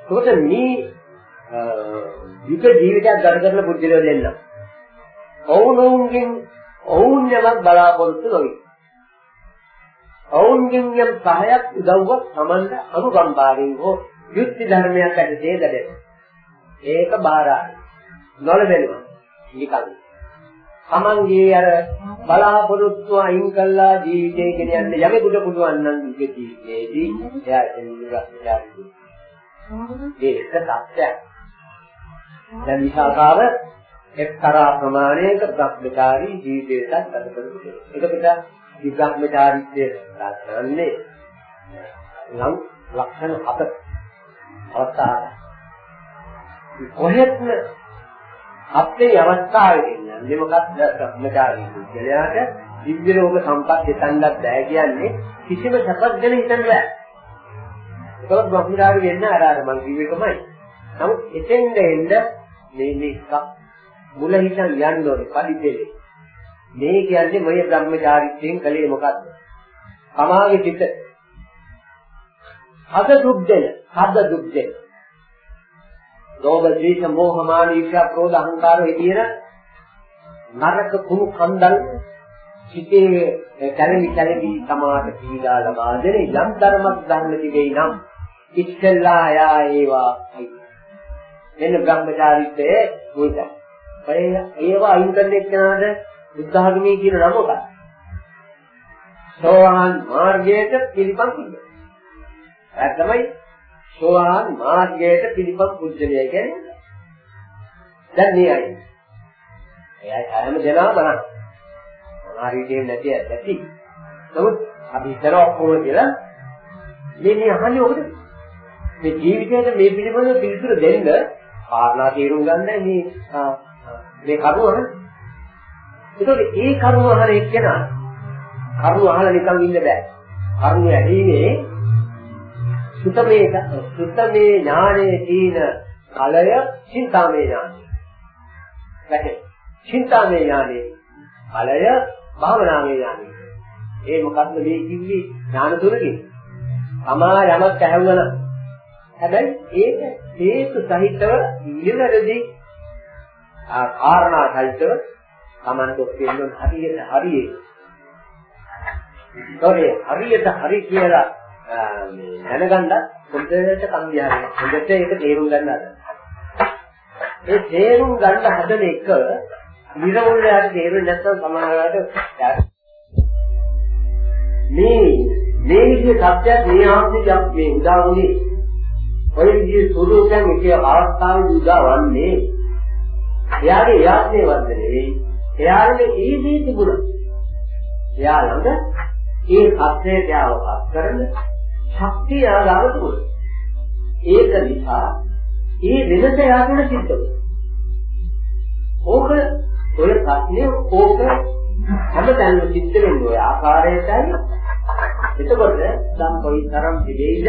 ඒකට මේ යුග ජීවිතයක් ගත කරන පුද්ගලයෝ දෙන්න. ඔවුනොවුන්ගෙන් ඔවුන් යමක් බලාපොරොත්තු නොවේ. ඔවුන්ගෙන් යම් සහයක් උදව්වක් Tamanda අනුකම්පාවෙන් හෝ යුක්ති ධර්මයක් ඇතිසේ ලැබෙන. ඒක බාරයි. නොලබෙනවා. නිකන්. Tamanගේ අර බලාපොරොත්තු අයින් කළා ජීවිතේ ගෙනියන්න යමෙකුට පුළුවන් නම් ජීවිතයේදී එයා එතන ඉස්සරහට ඒක සත්‍යයක්. දැන් විසාකාව එක්තරා ප්‍රමාණයක භ්‍රමචාරී ජීවිතයක් ගත කරපු කෙනෙක්. ඒකට විභ්‍රමචාරීත්වය කරන්නේ නම් ලක්ෂණ හත අවස්ථාවක්. කොහෙත්ම අපේ අවස්ථාවේ ඉන්නේ මොකක්ද භ්‍රමචාරී පුද්ගලයාට දිව්‍ය රෝග සම්පත් දෙතන්නත් බෑ කියන්නේ කිසිම සැපක් ගැන හිතන්න බෑ. ඒක භ්‍රමචාරී වෙන්න අර අර මං කිව්වෙකමයි. නමුත් එතෙන්ද එන්න මේ මේ මුල හිතන් යන්න ඕනේ පරිදෙලේ. මේ කියන්නේ මොයේ බ්‍රහ්මචාරිත්වයෙන් කලේ මොකද්ද? සමාගේ සිත. හද දුක් දෙන, හද දුක් දෙන. ලෝභ, ද්වේෂ, මෝහ, මාන, ඊර්ෂ්‍යා, ක්‍රෝධ, අහංකාර කියන නරක කුණු කන්දල් සිතේ කැලෙමි කැලෙමි සමාත පීඩා ලබා දෙන යම් ධර්මයක් ධර්ම තිබෙයි නම් ඉස්සල්ලා යා ඒවා එන්න බ්‍රහ්මචාරිත්වයේ මුලයි ඒ ඒවා අයින් කරන එක්කනට බුද්ධ ආගමේ කියන නම මොකක්ද? සෝවාන් මාර්ගයට පිළිපන් කියන්නේ. ඒ තමයි සෝවාන් මාර්ගයට පිළිපන් පුජ්‍යලය කියන්නේ. දැන් මේ අය. එයා හැම දෙනාම බලන්න. මොනාරිදේ නැති ඇති. නමුත් අපි හිතන ඔක්කොම කියලා මේ මේ අහන්නේ ඔබට මේ ජීවිතේට මේ පිළිබඳව පිළිතුරු දෙන්න කාරණා තේරුම් ගන්න මේ මේ කරුණ අහන්න. ඒතකොට ඒ කරුණ අහන එක්කෙනා කරුණ අහලා නිකන් ඉන්න බෑ. කරුණ ඇදීනේ සුතමේ සුතමේ ඥානයේ තීන කලය චින්තාමේ ඥානය. වැටේ. චින්තාමේ ඥානයේ කලය භාවනාමේ ඥානය. ඒ මොකද්ද මේ කිව්වේ ඥාන තුනකින්? තමා යමක් ඇහුවනම් හැබැයි ඒක හේතු සහිතව නිවැරදි කාරණා සහිතව Tamanට ඔක්කෙන්න හරියට හරියේ. ඒකේ හරියට හරි කියලා දැනගන්න හොඳට කම්බියාරය. හොඳට ඒක තේරුම් ගන්න හදන්න. ඒ තේරුම් ගන්න හදන එක නිරවුල් යාට තේරුම් නැත්නම් සමානවට මේ මේ විදිහේ සත්‍යයක් මේ ආත්මයක් මේ උදා වුණේ ඔය විදිහේ ස්වરૂපයන් එක අවස්ථාවේ උදා වන්නේ එයාගේ යාත්‍රේ වන්ද එයාලගේ ඒදී තිබුණා. එයා ළඟ ඒ සත්‍යයට අවබෝධ කරන ශක්තිය ළඟ තිබුණා. ඒක නිසා ඒ වෙනස යාතුන සිද්ධ වුණා. ඕක ඔය ප්‍රශ්නේ ඕක හැමතැනම සිද්ධ වෙන්නේ ඔය ආකාරයටයි. එතකොට නම් කොයි තරම් විවේද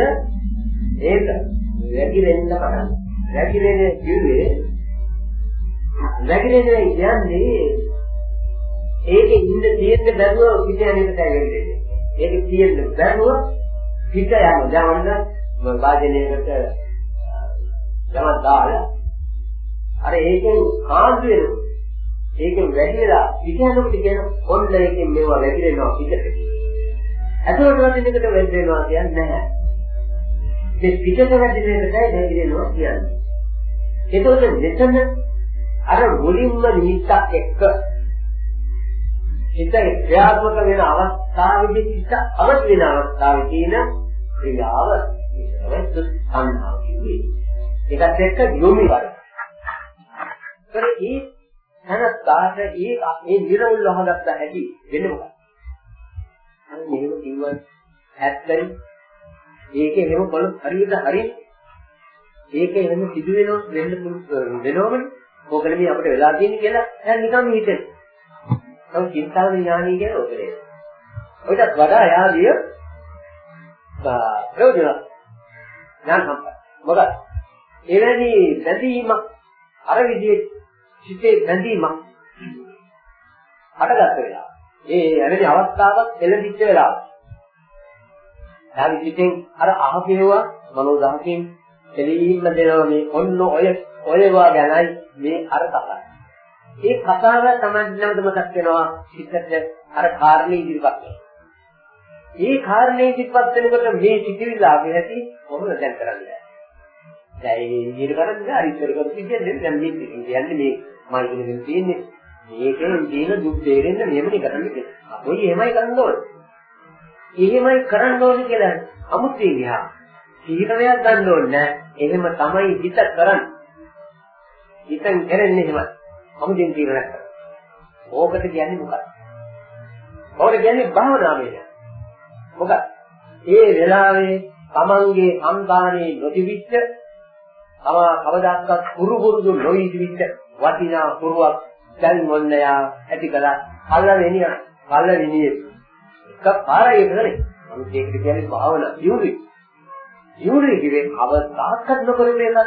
ඒක වැగిරෙන්න පටන්. වැగిරෙන්නේ කිව්වේ වැగిරෙන්නේ කියන්නේ ඒක ඉන්න තියෙන්න බැරුව පිට යන එකට ඇගෙන්නේ. ඒක තියෙන්න බැරුව පිට යන ගමන වාදනයකට ගමන් දාලා අර ඒකෙන් කාන්දු වෙනවා. ඒකෙන් වැඩි වෙලා පිට යනකොට කියන කොණ්ඩ එකෙන් මේවා වැඩි වෙනවා පිටට. අතවල වදිනකට වැඩි වෙනවා කියන්නේ නැහැ. මේ පිටට වැඩි වෙනකටයි වැඩි වෙනවා කියන්නේ. ඒකවල මෙතන අර මුලින්ම නිහිතක් එක්ක හිත ක්‍රියාත්මක වෙන අවස්ථාවේදී හිත අවදි වෙන අවස්ථාවේ තියෙන ක්‍රියාව ඒක සංහාව කිව්වේ. ඒකත් එක්ක යොමි වල. ඒකේ ඒ තනත්තාට ඒ මේ නිරවුල් වහගත්ත හැටි වෙන්නේ මොකක්ද? අර මෙහෙම කිව්වන් ඇත්තයි ඒකේ එහෙම බල හරියට හරි ඒකේ එහෙම සිදු වෙනව වෙන්න වෙනවමනේ ඕකනේ මේ අපිට වෙලා තියෙන්නේ කියලා දැන් නිකන් හිතෙන. නමුත් චින්තාව විඥානීය කියන ඔකනේ. ඔයිටත් වඩා යාදිය ප්‍රයෝජන ඥාන සම්පත. මොකද එවැනි බැඳීමක් අර විදිහේ සිතේ බැඳීමක් හටගත්ත වෙලාව. ඒ එවැනි අවස්ථාවක් එළඹිච්ච වෙලාව. එයාගේ සිතෙන් අර අහපේවා මනෝ දහකින් එළියින්ම දෙනවා මේ ඔන්න ඔය ඔයවා ගැනයි මේ අර කතාව. ඒ කතාව තමයි නැවත මතක් වෙනවා හිතට අර කාරණේ ඉදිරිපත් වෙනවා. ඒ කාරණේ ඉදිරිපත් වෙනකොට මේ සිතිවිල්ල අපි ඇති කොහොමද දැන් කරන්නේ? දැන් ඒ විදිහට කරන්නේ අරිතර කරු කියන්නේ දැන් මේ කියන්නේ මේ මම ඉගෙන තියෙන්නේ මේකෙන් දින දුක් දෙරෙන්න මෙහෙමනේ කරන්නේ කියලා. අපොයි එහෙමයි කරන්න ඕනේ. එහෙමයි කරන්න ඕනේ කියලා අමුත්තේ ගියා. තීරණයක් ගන්න ඕනේ නැහැ. එහෙම තමයි හිත කරන්නේ. හිතෙන් කරන්නේ එහෙමයි. අමුදින් තීරණයක් කරනවා. ඕකට කියන්නේ මොකක්ද? ඕකට කියන්නේ භාවනාවේ. මොකක්ද? ඒ වෙලාවේ තමන්ගේ සම්දානේ නොතිවිච්ච තමා කවදාකවත් කුරු පුරුදු නොවිදිච්ච වටිනා පුරුවක් දැන් මොන්න යා ඇති කළා. කල්ල වෙනිය. කල්ල වෙනිය. එක පාරයි කරන්නේ. අනිත් ඒකට කියන්නේ භාවනා. යුරි. යුරි කිව්වේ කවදාකවත් නොකරන එකක්.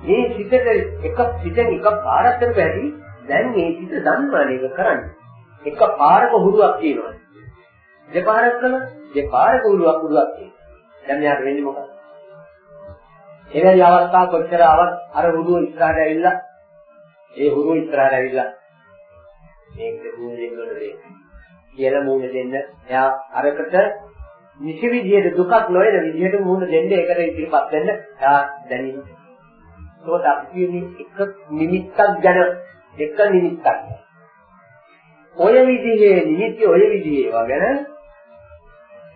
මේ සිතට එක සිතෙන් එක පාරක් කරපු හැටි දැන් මේ සිත ධම්මානේක කරන්නේ. එක පාරක හුරුවක් තියෙනවා. දෙපාරක් කළා දෙපාරක හුරුවක් හුරුවක් තියෙනවා. දැන් යාට වෙන්නේ මොකක්ද? එවැනි අවස්ථා කොච්චර ආවත් අර හුරුව ඉස්සරහට ඇවිල්ලා ඒ හුරුව ඉස්සරහට ඇවිල්ලා මේක මූණ දෙන්න ඕනේ කියලා මූණ දෙන්න එයා අරකට නිසි විදියට දුකක් නොවන විදියට මූණ දෙන්න ඒකට ඉතිරිපත් වෙන්න එයා දැනෙනවා ඒකට අපි කියන්නේ එක නිමිත්තක් ගැන එක නිමිත්තක්. ඔය විදිහේ නිමිති ඔය විදිහේ ඒවා ගැන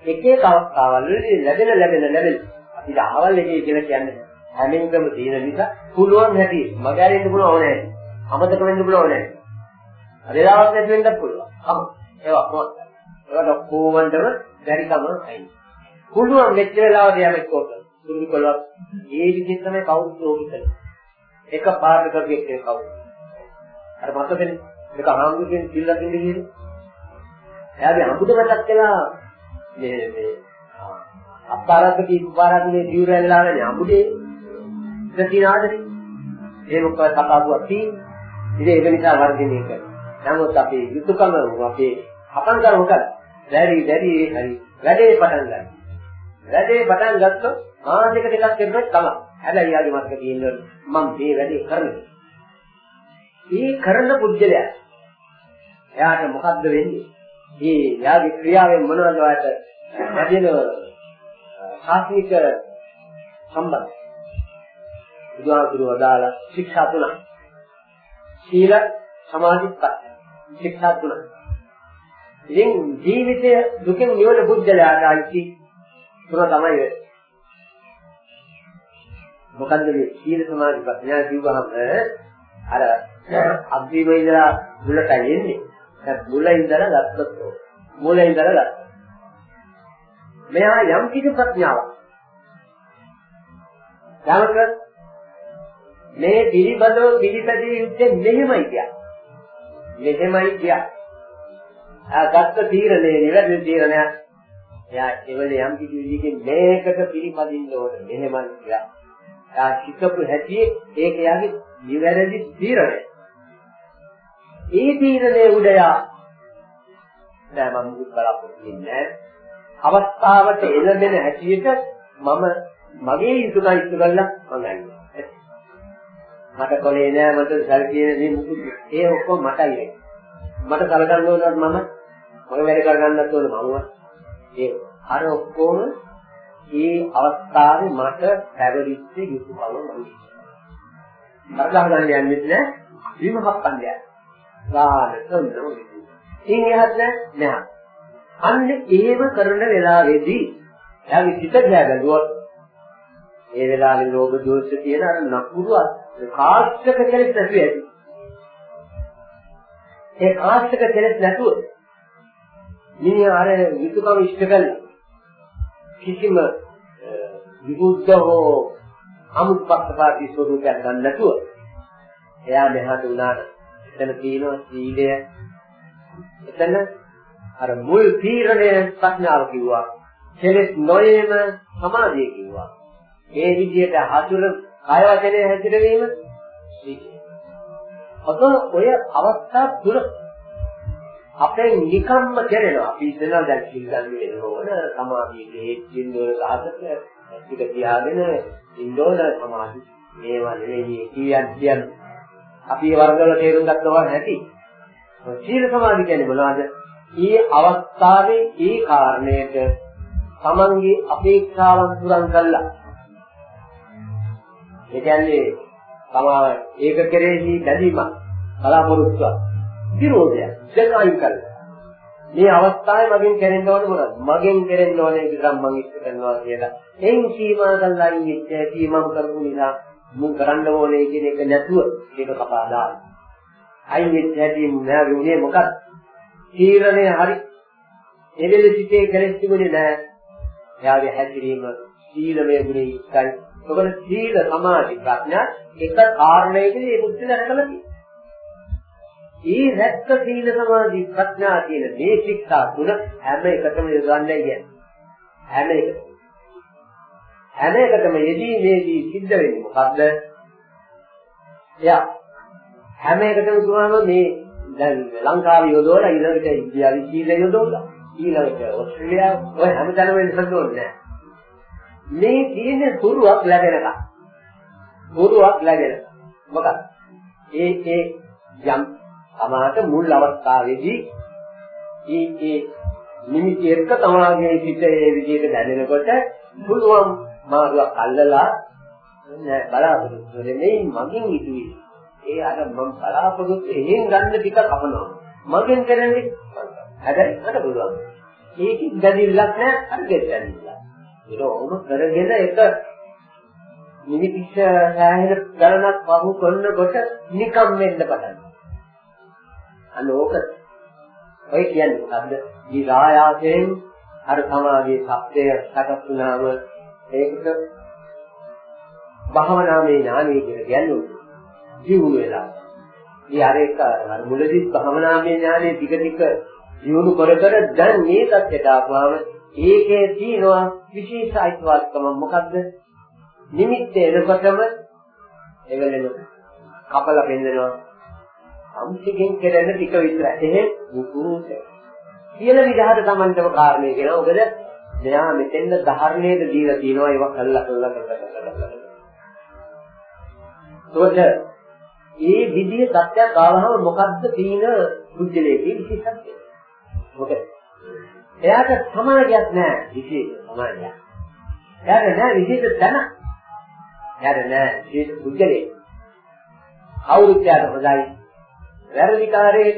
එක එක අවස්ථාවල් වලදී ලැබෙන ලැබෙන ලැබෙන අපි දහවල් එකේ කියලා කියන්නේ හැමෙන්ගම තියෙන නිසා පුළුවන් හැටි මගහැරෙන්න පුළුවන් ඕනේ. අමතක වෙන්න පුළුවන් ඕනේ. අදලාවක් නැති වෙන්නත් පුළුවන්. අම ඒවා මොකක්ද? ඒකට ඔක්කොමන්ටම බැරි කම අයින්. පුළුවන් වෙච්ච වෙලාවදී යමෙක් කොහොමද? දුරු කළා. ඒ විදිහට තමයි කවුරුත් ඕක එක පාරට කරපු එක කවුද? අර මතකනේ මේක ආංගුකෙන් කිල්ලක් ඉන්නේ කියන්නේ. එයාගේ අමුද මතක් කළා මේ මේ අපාරක කීප පාරක් මේ දියුරැල්ලාගෙන අමුදේ ප්‍රතිනාදනේ. ඒ මොකද කතාවුවක් තියෙන්නේ. ඉතින් ඒක නිසා වර්ධනය කරනවා. නමුත් අපේ යුතුයකම අපේ අපංකර මොකද? වැඩි වැඩි හරි වැඩේ පටන් ගන්න. වැඩේ පටන් ගත්තොත් මාසෙක දෙකක් දෙන්නත් තමයි. හැබැයි යාගේ මතක තියෙන්න මම මේ වැඩේ කරන්නේ. මේ කරන පුජ්‍යලයා එයාට මොකද්ද වෙන්නේ? මේ යාගේ ක්‍රියාවෙන් මොනවද ඔයාලට ලැබෙන සාස්නික සම්බන්ධ? බුදුහාමුදුරුව වදාළ ශික්ෂා තුන. සීල සමාධි ශික්ෂා තුන. ඉතින් ජීවිතය දුකෙන් නිවන බුද්ධලයාට අයිති තුන තමයි මොකද්ද මේ සීල සමාධි ප්‍රඥා කිව්වහම අර අභිම ඉඳලා මුලට එන්නේ. දැන් මුල ඉඳලා ගත්තොත් මුල ඉඳලා ගත්තා. මෙහා යම් කිසි ප්‍රඥාවක්. දාමක මේ පිළිබඳව පිළිපැදිය යුත්තේ මෙහෙමයි කියන්නේ. මෙහෙමයි කියන්නේ. ආ ගත්ත තීරණේ නිවැරදි තීරණයක්. එයා එවල යම් කිසි විදිහකින් මේකට පිළිපදින්න ඕන මෙහෙමයි කියන්නේ. ආ හිතපු හැටි ඒක යාගේ නිවැරදි තීරණය. ඒ තීරණේ උඩයා දැන් මම මුත් බලාපොරොත්තු වෙන්නේ අවස්ථාවට එළඹෙන හැටියට මම මගේ යුතුයකම් ඉෂ්ට කරලා මම යන්නේ. මට කොලේ නෑ මට සල්කියේ මේ මුකුත් ඒ ඔක්කොම මටයි. මට කලකන්න ඕනවත් මම මම වැඩ කරගන්නත් ඕන මම. ඒ අර ඔක්කොම මේ අවස්ථාවේ මට පැවරිච්ච යුතුයකම මම. මරලා ගන්න යන්නේ නෑ විමහප්පන් යන්නේ. ගානට නෝනේ. ඉන් එහත් නෑ නෑ. අන්න ඒව කරන වෙලාවේදී එයාගේ හිත දිහා බැලුවොත් ඒ වෙලාවේ ලෝභ දෝෂ කියන අර නපුරු කාශ්‍යක කෙලෙස් නැති ඇති. ඒ කාශ්‍යක කෙලෙස් නැතුව මිනිහ අර යුතුයකම ඉෂ්ට කළා. කිසිම විබුද්ධ හෝ අමුත්පත්පාදී ස්වරූපයක් ගන්න නැතුව එයා මෙහාට උනාට එතන තියෙනවා සීලය. එතන අර මුල් තීරණය ප්‍රඥාව කිව්වා. කෙලෙස් නොයේම සමාධිය කිව්වා. ඒ විදිහට හතුරු කය වචනේ හැදිරවීම අතන ඔය අවස්ථා තුන අපේ නිකම්ම කෙරෙනවා. අපි ඉතන දැන් සිල් ගන්න වෙනවන සමාධියේ හේතුන් වල ගහකට ටික තියාගෙන ඉන්නෝන සමාධි මේවා නෙවෙයි කියන් කියන් අපි ඒ වර්ගවල තේරුම් ගන්නවා නැති සීල සමාධි කියන්නේ මොනවද? ඊ අවස්ථාවේ ඊ කාරණයට තමන්ගේ අපේක්ෂාවන් පුරන් කළා. ඒ කියන්නේ තමා ඒක කෙරෙහි බැඳීමක් බලාපොරොත්තුවක් විරෝධයක් දෙක අයින් කළා. මේ අවස්ථාවේ මගෙන් කෙරෙන්න ඕනේ මොනවද? මගෙන් කෙරෙන්න ඕනේ විතරක් මම ඉස්ස කරනවා කියලා. එයින් සීමා කළා ඉච්ච සීමා කරපු නිසා මුන් කරන්න ඕනේ කියන එක නැතුව ඒක කපා දාන්න. අයින් වෙච්ච හැටි නෑ වුණේ මොකක්ද? තීරණය හරි. එවෙල සිටේ කෙලෙස් තිබුණේ නෑ. එයාගේ හැදිරීම සීලමය ගුණේ ඉස්සයි. ඔබන සීල සමාධි ප්‍රඥා එක කාරණයකදී මේ බුද්ධ දැනගලා තියෙනවා. ඒ රැක්ක සීල සමාධි ප්‍රඥා කියන මේ ශික්ෂා තුන හැම එකටම යොදන්නේ කියන්නේ. හැම එකටම. හැම එකටම යෙදීමේදී සිද්ධ වෙන්නේ මොකද්ද? එයා හැම එකටම කියවම මේ දැන් ලංකාවේ යොදවලා ඊළඟට ඉන්දියාවේ සීල යොදවලා ඊළඟට ඕස්ට්‍රේලියාව ඔය හැමතැනම වෙනසක් ඕනේ මේ තියෙන පුරුවක් ලැබෙනකම්. පුරුවක් ලැබෙන. මොකක්ද? ඒ ඒ යම් සමාත මුල් අවස්ථාවේදී ඒ ඒ නිමිති එක්ක තමාගේ සිත ඒ විදිහට දැනෙනකොට පුළුවන් මාර්ගයක් අල්ලලා නෑ බලාපොරොත්තු වෙන්නේ මගින් ඉදුවේ ඒ අර මම බලාපොරොත්තු එහෙන් ගන්න ටික කපනවා. මගෙන් කරන්නේ හැබැයි මට පුළුවන්. ඒකෙ දැදිල්ලක් නෑ අර දෙන්නilla. ඒක ඕම කරගෙන එක නිමිතිච්ච සෑහෙන ගණනක් වහු කරනකොට නිකම් වෙන්න පටන් අන්න ඕක ඔය කියන්නේ මොකද්ද? විරායාසයෙන් අර සමාධියේ සත්‍යය සකස් වුණාම ඒකට භාවනාවේ ඥානය කියලා කියන්නේ ජීවු වෙලා. ඒ අර එක මුලදී භවනාමය ඥානයේ ටික ටික ජීවුණු කර කර දැන් මේ தත්යට ආපුවාම ඒකේ තියෙනවා විශේෂ අයිතිවාසිකම මොකද්ද? නිමිත්ත එනකොටම එවලෙම කපලා පෙන්නනවා. අම්සිකෙන් කෙරෙන ටික විතරයි. එහෙ මුකුත් කියන විදිහට Tamanටම කාරණේ කියනවා. මොකද මෙයා මෙතෙන්ද ධාරණයට දීලා තියෙනවා ඒවා කළා කළා කළා කළා. ඒකට ඒ විදිහේ සත්‍යයක් ආවහම මොකද්ද තීන බුද්ධලේකේ විශේෂත්වය? මොකද? එයාට සමාජයක් නැහැ විශේෂ සමාජයක්. එයාට නැහැ විශේෂ තන. එයාට නැහැ විශේෂ බුද්ධලේ. කවුරුත් යාට හොඳයි. වැරදිකාරේ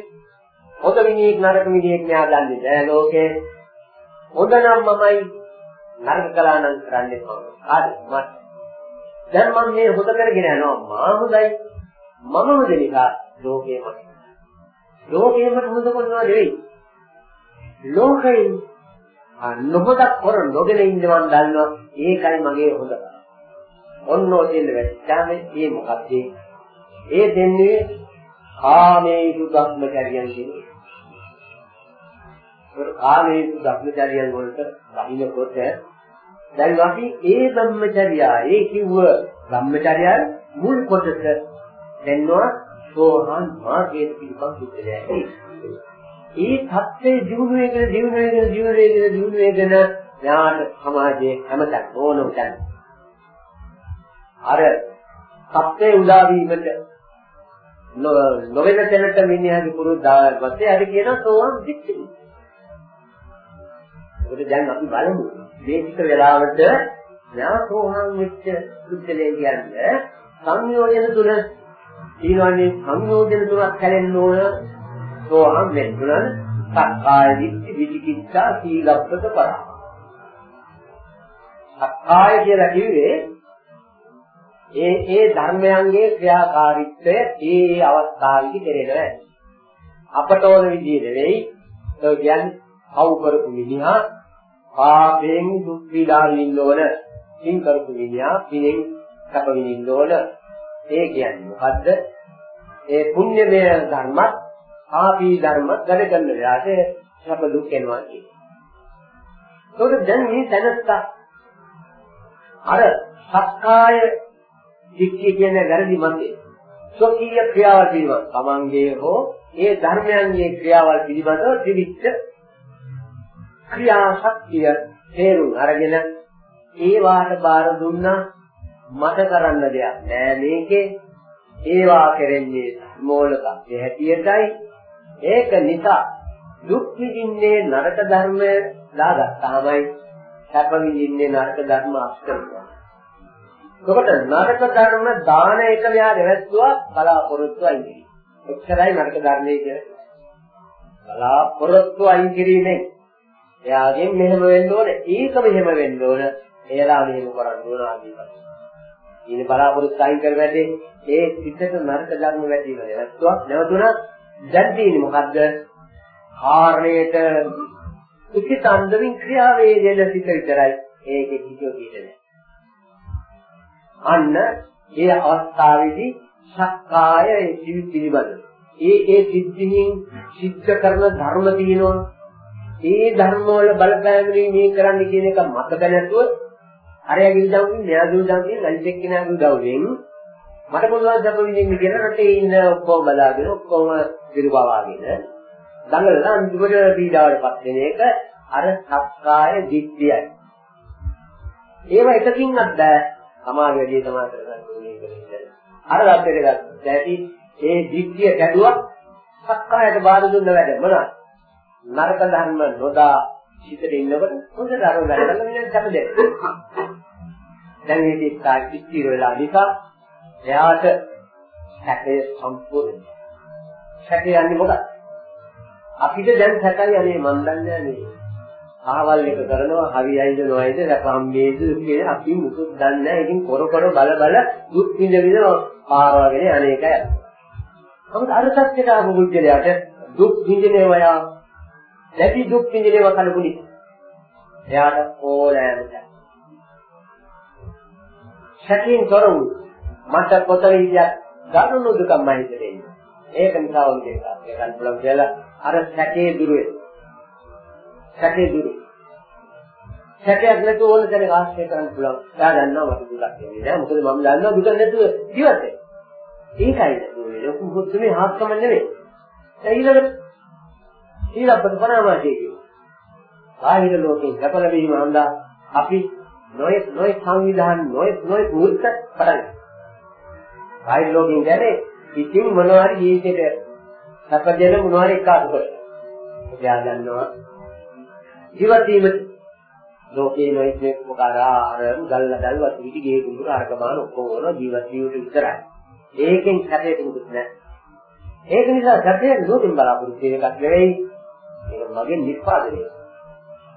හොඳ මිනිහෙක් නරක මිනිහෙක් මෙයා දන්නේ නැහැ ලෝකේ. හොඳ නම් මමයි නරක කළා නම් කරන්නේ මම. හරි මට. දැන් මම මේ හොද කරගෙන යනවා මා හොඳයි. මම හොඳ නිසා ලෝකේ මට. ලෝකේ මට හොඳ කරනවා නෙවෙයි. ලෝකයෙන් නොහොදක් කර නොගෙන ඉන්න මම දන්නවා ඒකයි මගේ හොඳ. ඔන්න ඔය දෙන්න වැච්චාම මේ මොකක්ද? ඒ දෙන්නේ කාමේසු ධම්මචර්යයන් කියන්නේ. ඒක කාමේසු ධම්මචර්යයන් වලට බහිනකොට දැන් අපි ඒ ධම්මචර්යා ඒ කිව්ව ධම්මචර්යාව මුල් කොටස දෙන්නවා සෝහන් මාර්ගයේ පිළිපන් සුත්‍රයයි. ඒ தත්ත්වයේ දිනු වේගෙන දිනු වේගෙන දිනු වේගෙන දිනු වේගෙන ඥාන සමාජයේ හැමතැන ඕනම තැන අර සත්‍යය උදා වීමට නොවන තැනට මිනිහාගේ පුරුද්දාවක් වත්තේ හරි කියන සෝවාන් දික්ටි. ඒකට දැන් අපි බලමු මේ ටික වෙලාවට ඥා සෝවාන් වෙච්ච සුද්ධලේ කියන්නේ සංයෝජන තුන ඊළඟේ සංයෝජන තුනක් කැලෙන්න ඕන සෝවාන් වෙන්න උනන සක්කාය දිට්ඨි විචිකිච්ඡා සීලබ්බත පරා. සක්කාය කියලා කිව්වේ ඒ ඒ ධර්මයන්ගේ ක්‍රියාකාරීත්වය ඒ ඒ අවස්ථාවෙදි කෙරෙනවා. අපට ඕන විදිහ නෙවෙයි ඒ කියන්නේ කව් කරපු මිනිහා පාපයෙන් දුක් විඳාගෙන ඉන්න ඕන. පින් කරපු මිනිහා පිනෙන් සැප විඳින්න ඕන. ඒ කියන්නේ මොකද්ද? ඒ පුණ්‍යමය ධර්මත් ආපී ධර්මත් වැඩ කරන වෙලාවට සැප දුක් එනවා කියන්නේ. ඒකට දැන් මේ දැනත්තා අර සක්කාය දික්කිය කියන වැරදි මතය. ස්වකීය ක්‍රියාවල් පිළිබඳ තමන්ගේ හෝ ඒ ධර්මයන්ගේ ක්‍රියාවල් පිළිබඳව තිබිච්ච ක්‍රියා ශක්තිය තේරුම් අරගෙන ඒ වාට බාර දුන්නා මට කරන්න දෙයක් නෑ මේකේ ඒවා කෙරෙන්නේ මූලකත්වයේ හැටියටයි ඒක නිසා දුක් විඳින්නේ නරක ධර්ම දාගත්තාමයි සැප විඳින්නේ නරක ධර්ම අස්කරනවා එතකොට නරක ධර්ම දාන එක මෙයා නැවැත්තුවා බලාපොරොත්තු අයින් කිරීම. එච්චරයි නරක ධර්මයේ කියන්නේ. බලාපොරොත්තු අයින් කිරීමෙන් එයාගෙන් මෙහෙම වෙන්න ඕනේ, ඒක මෙහෙම වෙන්න ඕනේ, එයාලා මෙහෙම කරන්න ඕන ආදී වශයෙන්. ඊනේ බලාපොරොත්තු අයින් කර වැඩේ ඒ සිතට නරක ධර්ම වැඩිම නැවැත්තුවා. නැවතුණා දැන් තියෙන්නේ මොකද්ද? කාරණයට උචිත අන්දමින් ක්‍රියාවේ දෙන සිත විතරයි ඒකේ කිසිම කීයද අන්න ඒ අවස්ථාවේදී සක්කාය ඒ පිළිබඳ ඒ ඒ සිද්ධියෙන් සිද්ධ කරන ධර්ම තියෙනවා ඒ ධර්ම වල බලපෑමෙන් මේ කරන්න කියන එක මතක නැතුව අරයාගේ උදව්වෙන් මෙයාගේ උදව්වෙන් අනිත් එක්කෙනාගේ උදව්වෙන් මට පුළුවන් සැප විඳින්න කියලා රටේ ඉන්න ඔක්කොම බලාගෙන ඔක්කොම විරුපාවාගෙන දඟලලා අන්තිමට පීඩාවටපත් වෙන එක අර සක්කාය දිට්ඨියයි ඒව එකකින්වත් බෑ සමාජ වැඩි සමාජ කරගන්න ඕනේ කියලා. අර ලබ්ධයට ගත්තා. ඇති ඒ දික්තිය කැඩුවා සක්කායට බාධා දුන්න වැඩ මොනවද? නරක ධර්ම නොදා හිතේ ඉන්නකොට හොඳට අර වැඩ කරලා මෙන්න සැප දෙන්න. දැන් මේ දික්කා කිච්චිර වෙලා නිසා එයාට සැකය සම්පූර්ණ. සැකය යන්නේ මොකක්ද? අපිට දැන් සැකයි අනේ මන් දන්නේ නැහැ අහවල් එක කරනවා හරියයිද නොයයිද රැපම්මේද කියන අපි මුකුත් දන්නේ නැහැ. ඉතින් කොර කොර බල බල දුක් විඳ විඳ පාරවගෙන අනේකයි. නමුත් අර සත්‍යයට ආපු බුද්ධලයට දුක් විඳිනේ වයා නැති දුක් විඳිනේ වකලුනි. එයාට ඕලෑම දැන්. සැකයෙන් තොර වූ මට කොතරියක් ගන්නු දුකම හිතේ. ඒක නිසා වගේ එකක්. ඒකන් පුළුවන් කියලා අර සැකේ දුර සැකේ දුරු. සැකයක් නැතුව ඕන තැනක ආශ්‍රය කරන්න පුළුවන්. එයා දන්නවා මට දුකක් එන්නේ නෑ. මොකද මම දන්නවා දුක නැතුව ජීවත් වෙන්න. ඒකයි නේ. ලොකු මුත්‍රේ හාත්කම නෙමෙයි. ඊළඟට ඊළඟට පරමාවදී කියනවා. ආහිර ලෝකේ සැප ලැබීම හන්දා අපි නොයෙක් නොයෙක් සංවිධාන නොයෙක් නොයෙක් වෘත්ත පටන් ආහිර ලෝකෙන් ගැනේ ඉතින් මොනවා හරි ජීවිතේට සැප දෙන මොනවා හරි එක්ක අසුකරනවා. එයා දන්නවා ජීවත් වීමට ලෝකේ නොයෙක් මේ මොකාරාර ගල්ල ගල් වතු පිටි ගේ කුඹුර අරකමාන ඔක්කොම වල ජීවත් වීමට විතරයි. ඒකෙන් සැපේ දුකුත් නැහැ. ඒක නිසා සැපේ ලෝකෙන් බලාපොරොත්තු වෙන එකක් නෙවෙයි. ඒක මගේ නිස්පාදනය.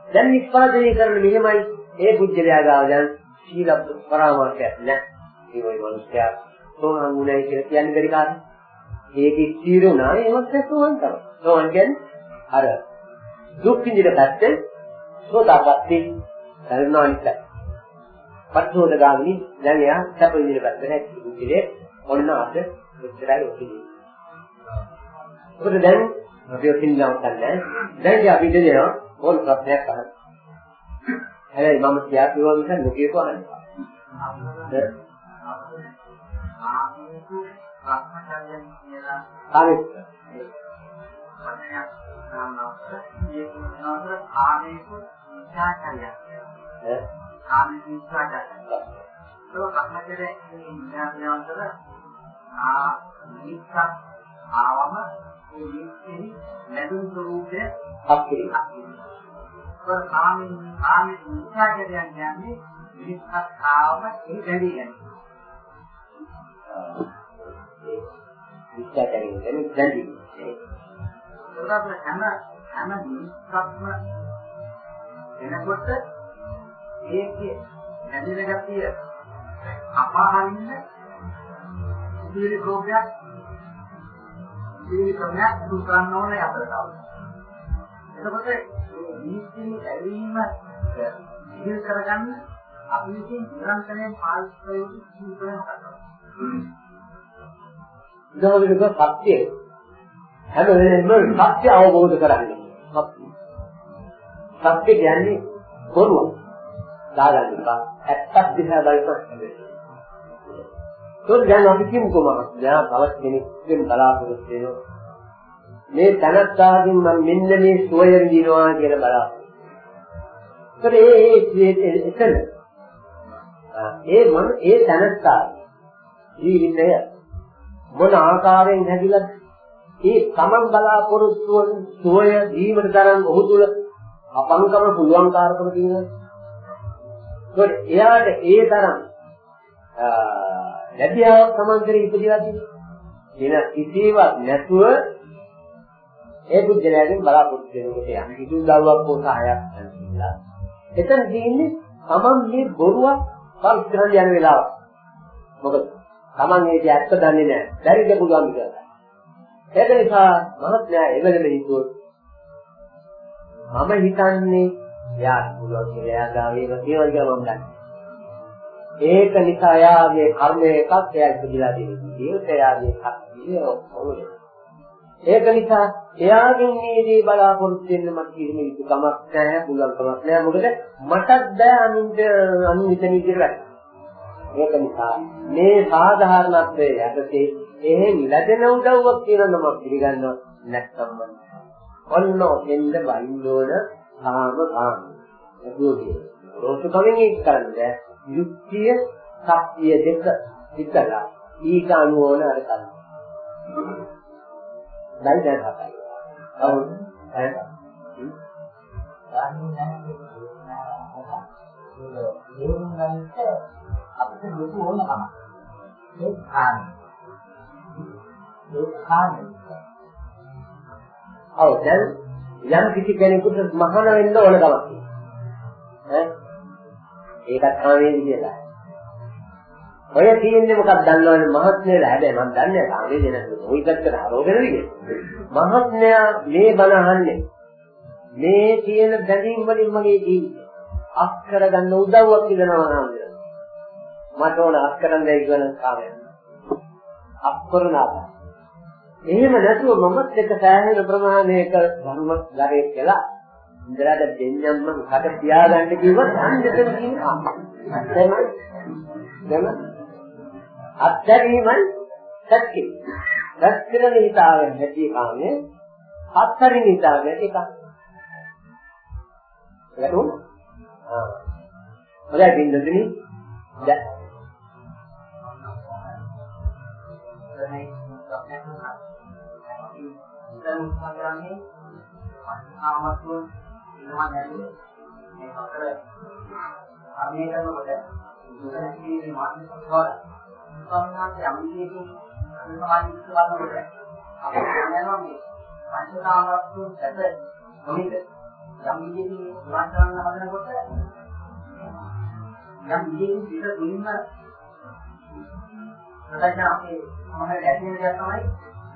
දැන් නිස්පාදනය කරන මෙහෙමයි ඒ පුජ්‍යලයා ගාව දැන් සීල පරාමාර්ථයක් නැහැ. ඒ වගේ මිනිස්සයා සෝහන් වුණයි කියලා කියන්න බැරි කාරණා. ඒක ඉතිරුණා ඒවත් සෝහන් තමයි. සෝහන් කියන්නේ අර දුක් විඳින පැත්තේ සෝදාපට්ටි කරනවා නිසායි. පස්සෝද ගාමිනි දැන් එයා සැප විඳින පැත්තට හැකියි. ඔන්න අද මෙච්චරයි ඔකේ. මොකද දැන් අපි ඔතින් නවත්තන්නේ දැන් අපි දෙනවා ඕන ප්‍රශ්නයක් අහන්න. හැබැයි මම කියා කිව්වා මිස නොකියක අහන්න. ආමිත් කාමී විචාරය. ඒක කර්මජරේ ඉන්ද්‍රියයන්වල ආ නික්ක ආවම ඒ නික්කෙහි නැදුම් ස්වરૂපය අපේ ඒක කාමී කාමී විචාරයෙන් යන්නේ නික්ක ආවම ඒ වැඩි යන්නේ. විචාරයෙන් කියන්නේ දැඩි. ඒකට හැම හැම නික්කක්ම එනකොට ඒකේ නැදින ගතිය අපාහින්න ඉදිරි කෝපයක් ඉදිරි ක්‍රමයක් දුරු කරන්න ඕනේ අපිට. එතකොට නීති ඇලීම ඉදිරි කරගන්න අපි විසින් නිරන්තරයෙන් පාවිච්චි කරන ජීවිතයක් උදාහරණයක් සත්‍යය හැම වෙලෙම සත්‍ය අවබෝධ කරගන්න. සත්‍ය කියන්නේ බොරුවක්. දාගන්න එපා. ඇත්තක් දිහා බලපන්. ඒක දැන් අපි කියමුකෝ මම දැන් තවත් කෙනෙක්ගෙන් බලාපොරොත්තු වෙනවා. මේ තනත්තාගෙන් මම මෙන්න මේ සුවය විඳිනවා කියලා බලාපොරොත්තු. ඒ ඒ එතන ඒ මම ඒ තනත්තා ජීවිතය මොන ආකාරයෙන් හැදිලා ඒ තමන් බලාපොරොත්තු වන සුවය ජීවිත තරම් ඔහු තුල අපංකම පුළුවන් කාර්කම තියෙනවා. ඒත් එයාට ඒ තරම් ලැබියාවක් සමාන්තරේ ඉපදිලා තියෙනවා. එන කිසිවක් නැතුව ඒ බුද්ධලයෙන් බලාපොරොත්තු වෙනකොට යන කිසි උදව්වක් හෝ සහායක් නැහැ. එතන තියෙන්නේ තමන් මේ බොරුවක් පරිස්සම් යන වෙලාව. මොකද තමන් ඒක ඇත්ත දන්නේ නැහැ. බැරිද පුළුවන් කියලා. ඒක නිසා මහත්මයා එවලම හිතුවොත් මම හිතන්නේ යා පුළුවන් කියලා එයා ගාව ඒක කියවල කියලා මම දන්නේ. ඒක නිසා එයාගේ කර්ම එකක් එයා ඉපදිලා තියෙනවා. ඒක එයාගේ කර්මය ඔක්කොම. ඒක නිසා එයාගෙන් මේ දේ බලාපොරොත්තු වෙන්න මට කිසිම යුතුකමක් නැහැ, පුළුවන්කමක් නැහැ. මොකද මටත් බෑ අනින්ද අනින්ද විදිහට. ඒක නිසා මේ සාධාරණත්වයේ යටතේ එහෙන් ලැබෙන උදව්වක් කියනවා මම පිළිගන්නවා නැත්නම් ඔන්න එන්න වයින් ඕන කාම කාම. ඒකෝගේ. රෝසු කමින් ඒක කරන්නේ යුක්තිය සත්‍ය දෙක විතරලා ඊට අනුව ඕන අර කරන්න. දැන් දැන් හතයි. අවු ඈ. අපිට ලොකු ඕනකම. ඒ කාණේ. ඒ කාණේ. ඔව් දැන් යම් කිසි කෙනෙකුට මහාන වෙන්න ඕන කමක් ඈ ඒකත් කාමයේ කියලා. ඔය තියෙන්නේ මොකක්ද දන්නවනේ මහත්මයලා හැබැයි මම දන්නේ කාමයේ දෙන ওই පැත්තට හරවගෙන විදිහ. මහත්මයා මේ බණ අහන්නේ මේ තියෙන බැඳීම් වලින් මගේ ජීවිතය අස් කරගන්න උදව්වක් දෙනවා නේද? මට ඕන අස් කරන්න කියන කාමය. අක්කරනාත. එහෙම නැතුව මමත් එක සෑහෙන ප්‍රමාණයක ධර්ම ගරේ කියලා ඉඳලාට දෙන්නම් මම කට තියාගන්න කිව්වොත් අන්දෙතන කියනවා. තමයි. දැන් අත්දැකීමයි සත්‍ය. සත්‍යන හිතාවෙන් නැති කාමයේ හතරින් හිතාවෙන් එකක්. ඒකතුන? ආ. හොඳයි බින්දුනි. දැන් දැන් සංග්‍රහයේ ආමත්ව ඉන්නවා නැද්ද මේ හතර අභිනය කරනකොට දුකේ මානසික ස්වර සම්මානයේ අමිතේකින් සමාධි කරනකොට අපිට දැනෙනවා මේ පංචකාමත්ව සැප නොමිද යම් විදිහකින් ඉවත් කරන්න හදනකොට යම් විදිහකින් පිට දුන්න නැත්නම් අපේ මොහොතේ ඇති වෙන දෙයක් තමයි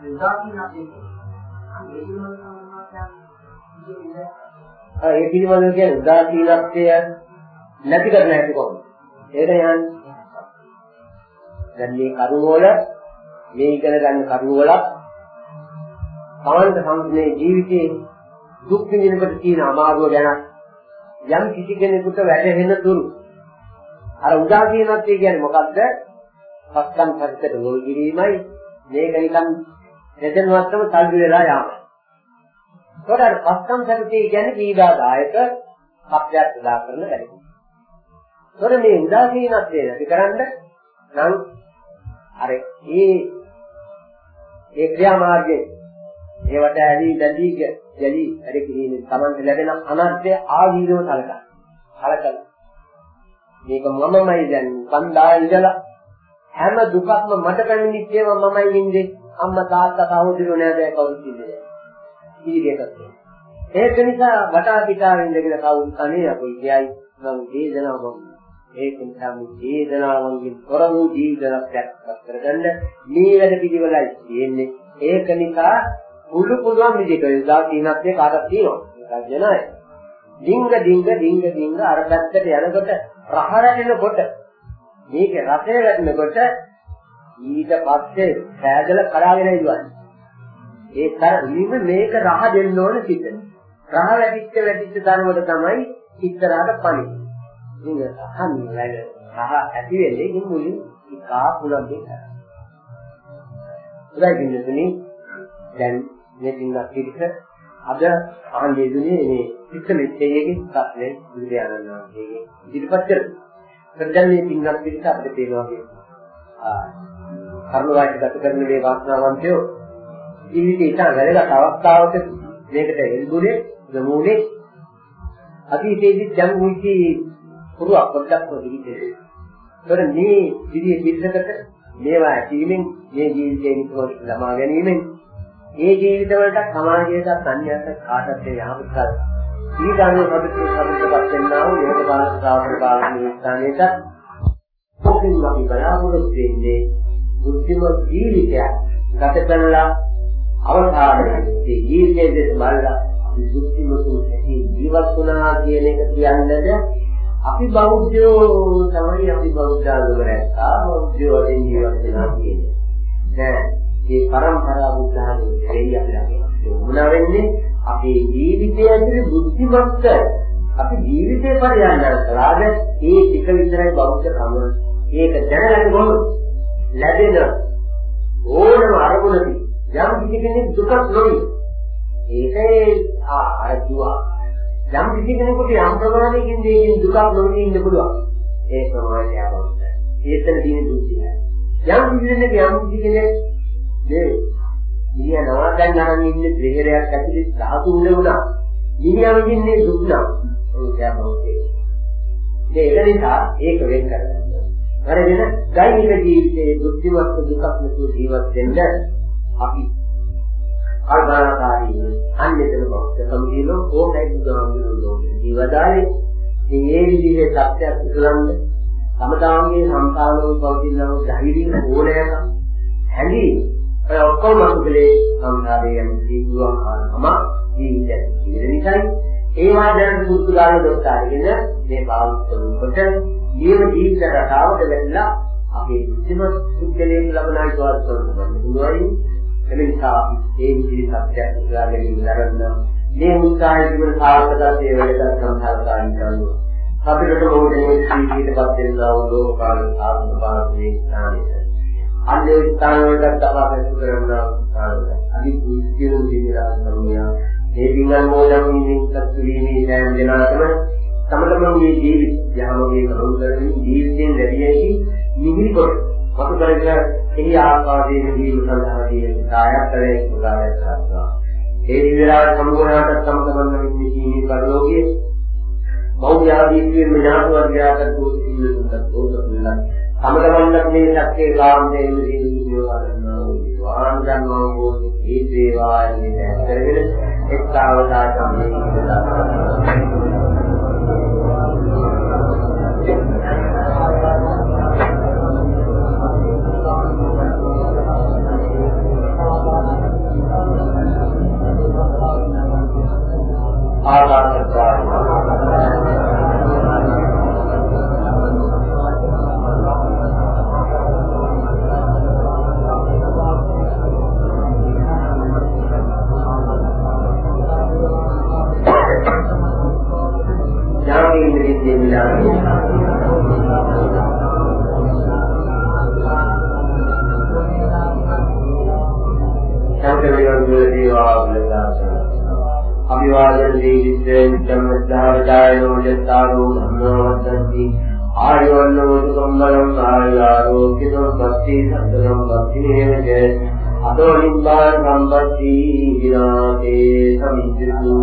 උදාසීන අපේ ඒ පිළිබඳව සම්මාසයන් ඒ පිළිබඳව කියන්නේ උදාසීනත්වය නැති කරන්න හැටි කොහොමද? ඒක යන්නේ. දැන් මේ කරුණ වල මේ ඉගෙන ගන්න කරුණ වල තමන්ට සම්පූර්ණ ජීවිතයේ දුක් විඳිනකොට තියෙන අමාරුව ගැන යම් කිසි කෙනෙකුට වැටහෙන තුරු අර උදාසීනත්වය කියන්නේ මොකද්ද? පස්සම් පරිසර ලෝල් කිරීමයි මේක නිකන් එතනවත්තම තල්ලු වෙලා යාමයි. ඒකට අර පස්සම් සැපතිය කියන්නේ පීඩාදායක සත්‍යයක් උදා කරන වැඩි. ඒතොර මේ උදාසීනත්වය නැතිකරන්න නම් අර ඒ ඒ ක්‍රියාමාර්ගයේ ඒවට ඇලි බැඳී යලි වැඩ කිරීමෙන් Tamanට ලැබෙන අනර්ථය ආදීනව සලකන. සලකන. මේක මමමයි දැන් කන්දා ඉඳලා හැම දුකක්ම මට පැමිණිච්ච ඒවා මමයි ඉන්නේ අම්මා තාත්තා සහෝදරයෝ නෑදෑ කවුරුත් ඉන්නේ නෑ. ඒක නිසා වටා පිටාවෙන් ඉඳගෙන කවුරුත් අනේ අපේ කියයි නම් වේදනාව ඒක නිසා මේ වේදනාවන්ගෙන් තොර වූ ජීවිතයක් කරගන්න මේ වැඩ පිළිවෙලයි තියෙන්නේ. ඒක නිසා පුළු පුළුවන් විදිහට යොදා තීනත්වයේ කාටක් තියෙනවා. ඒක ජනයි. ඩිංග ඩිංග ඩිංග ඩිංග අර පැත්තට යනකොට රහ රැටෙනකොට මේක රසය වැටෙනකොට ඊට පස්සේ සෑදල කඩාගෙන ඉවන්නේ. ඒ තරමින්ම මේක රහ දෙන්න ඕන පිට. රහ වැටිච්ච වැටිච්ච තරමට තමයි ඉස්සරහට පණි. ඉතින් අහන්න වැඩ රහ ඇති වෙන්නේ ඉතින් මුලින් ඉකා පුලම් දෙක. උදයි දිනුනේ දැන් මේ පින්වත් පිළිස අද අහන්නේ දුන්නේ මේ ඉස්සෙල්ලෙච්චයේගේ සත්‍යයේ බුදුරජාණන් වහන්සේගේ ඉදිරිපත් කරමු. දැන් මේ පින්වත් පිළිස අපිට තේරෙනවා ආ කර්ම වාක්‍ය ගත කරන මේ වාසනාවන්තයෝ ජීවිතේ ඉතා වැදගත් අවස්ථාවක මේකට එල්බුනේ යමුනේ අතීතයේදී දැන් මුචි පුරුවක් පොඩ්ඩක් විදිහට. ඒතර මේ විදිහේ පිළිසකට මේවා ඇතිවීමෙන් මේ ජීවිතේ නිතරම ළමා ගැනීමෙන් මේ ජීවිත වලට සමාජයට සංඥාට කාටත් යහපත් කල ඊගානේ පොඩි සම්පූර්ණපත් වෙනා වූ යෝග බාල ශ්‍රාවක බාලනී ස්ථානයට මොකින් අපි බලාපොරොත්තු වෙන්නේ බුද්ධිමත් ජීවිතයක් ගත කරලා අවසානයේ මේ ජීවිතයේ දෙස බලලා බුද්ධිමත් ඇති ජීවත් වුණා කියන එක කියන්නද අපි බෞද්ධයෝ තමයි අපි බෞද්ධාගම රැස්සා බෞද්ධයෝ වලින් ජීවත් වෙනවා කියන්නේ. නෑ මේ පරම්පරාව බුද්ධාගම දෙයි අපි ළඟ. මොනවා වෙන්නේ? අපේ ජීවිතය ඇතුලේ බුද්ධිමත් අපි ජීවිතේ පරිහරණය කළාද ඒ ටික විතරයි බෞද්ධ කම. ඒක දැනගන්න ඕන. ලැබෙන ඕනම අරමුණකින් යම් කිසි කෙනෙක් දුකක් නොවි. ඒකේ ආ අරදුවා. යම් කිසි කෙනෙකුට යම් ප්‍රමාණයකින් දෙයකින් දුකක් නොවි ඉන්න පුළුවන්. ඒ ප්‍රමාණය බෞද්ධ. ඒතන දින දුක්ඛය. යම් කිසි කෙනෙක් යම් කිසි කෙනෙක් මේ මිනිහා නවාදන් ගන්න ඉන්නේ දෙහෙරයක් ඇතුලේ ධාතු උඩ වුණා. මිනිහා විඳින්නේ දුක් නම් ඒක බෞද්ධය. ඒක නිසා ඒක වෙන් කරගන්න. අරගෙන දෛනික ජීවිතයේ බුද්ධිමත් දුකක් නැතුව ජීවත් වෙන්න අපි කල්පනාකාරී අන්‍යතර බෞද්ධ සමගිනෝ ඕනෑ බුදුහාමුදුරුවෝ ජීවදාලේ ඉතින් ඒ විදිහේ සත්‍යයක් ඉස්සලන්න සමතාවගේ සංකාලවල පවතිනව ධෛර්යය ඕනෑකම් හැඟීම ඔය ඔක්කොම අකුලේ සංකාරය යන ජීවුවන් ආනම ජීවිතය කියන නිසායි ඒවා දැන පුරුදු ගාන දොස්තර අරගෙන මේ පාවිච්චි කරනකොට නියම ජීවිත රටාවට වැළලා අපේ කිසිම සුද්ධලයෙන් ලබන ආයතන කරන්න පුළුවන්. එනිසා අපි ඒ විදිහට සත්‍යයක් උදා ගැනීම දරන්න මේ උත්සාහය තිබුණ සාර්ථකත්වයේ වැඩකට සම්හාරකාරී කරනවා. අපිට ඕනේ ජීවිතපත් වෙනවා ලෝකාල සාධන පාරමී ස්ථානයේ. අන්නේ ස්ථාන වලට තබා කරනවා ස්ථානවල. අදි කුසියු දිවිරාජ සම්මියා මේ පින්ගල් මොඩම් ඉන්නේ සත්‍විමේ දැන් දෙනාටම තම තමන්ගේ ජීවිත යහමගේ කරුණු කරමින් ජීවිතයෙන් ලැබිය හැකි නිහිරි කොට මතු කරගෙන එහි ආස්වාදයේ ජීව සඳහා තියෙන කායකලේ උදාහරණ කරනවා. ඒ විවිධාර සම්පූර්ණවට තම තමන් විසින් ජීවිත පරිලෝකයේ බෞද්ධ ආදීත්වයෙන් ඥාන වර්ගයාට කුසින්න සම්පූර්ණ තම තමන්ට මේ ශක්තිය කාමයේ විදිහින් විවරණා වූ වාන් ගන්නවා වූ ඒ දේවායනේ කරගෙන එක්තාවතා සම්මේලනය ඥානීය විද්‍යාවේ අභිවාදන දීවිද්දෙන් ධම්මදායනෝ යතාරෝ ධම්මෝ වදන්ති ආයෝන්නෝ සුකම්බලං ආයාරෝග්‍යතෝ භක්ති සම්පදං භක්ති නේවජ අතෝ නිබ්බාන සම්පatti විනාතේ සමිද්දු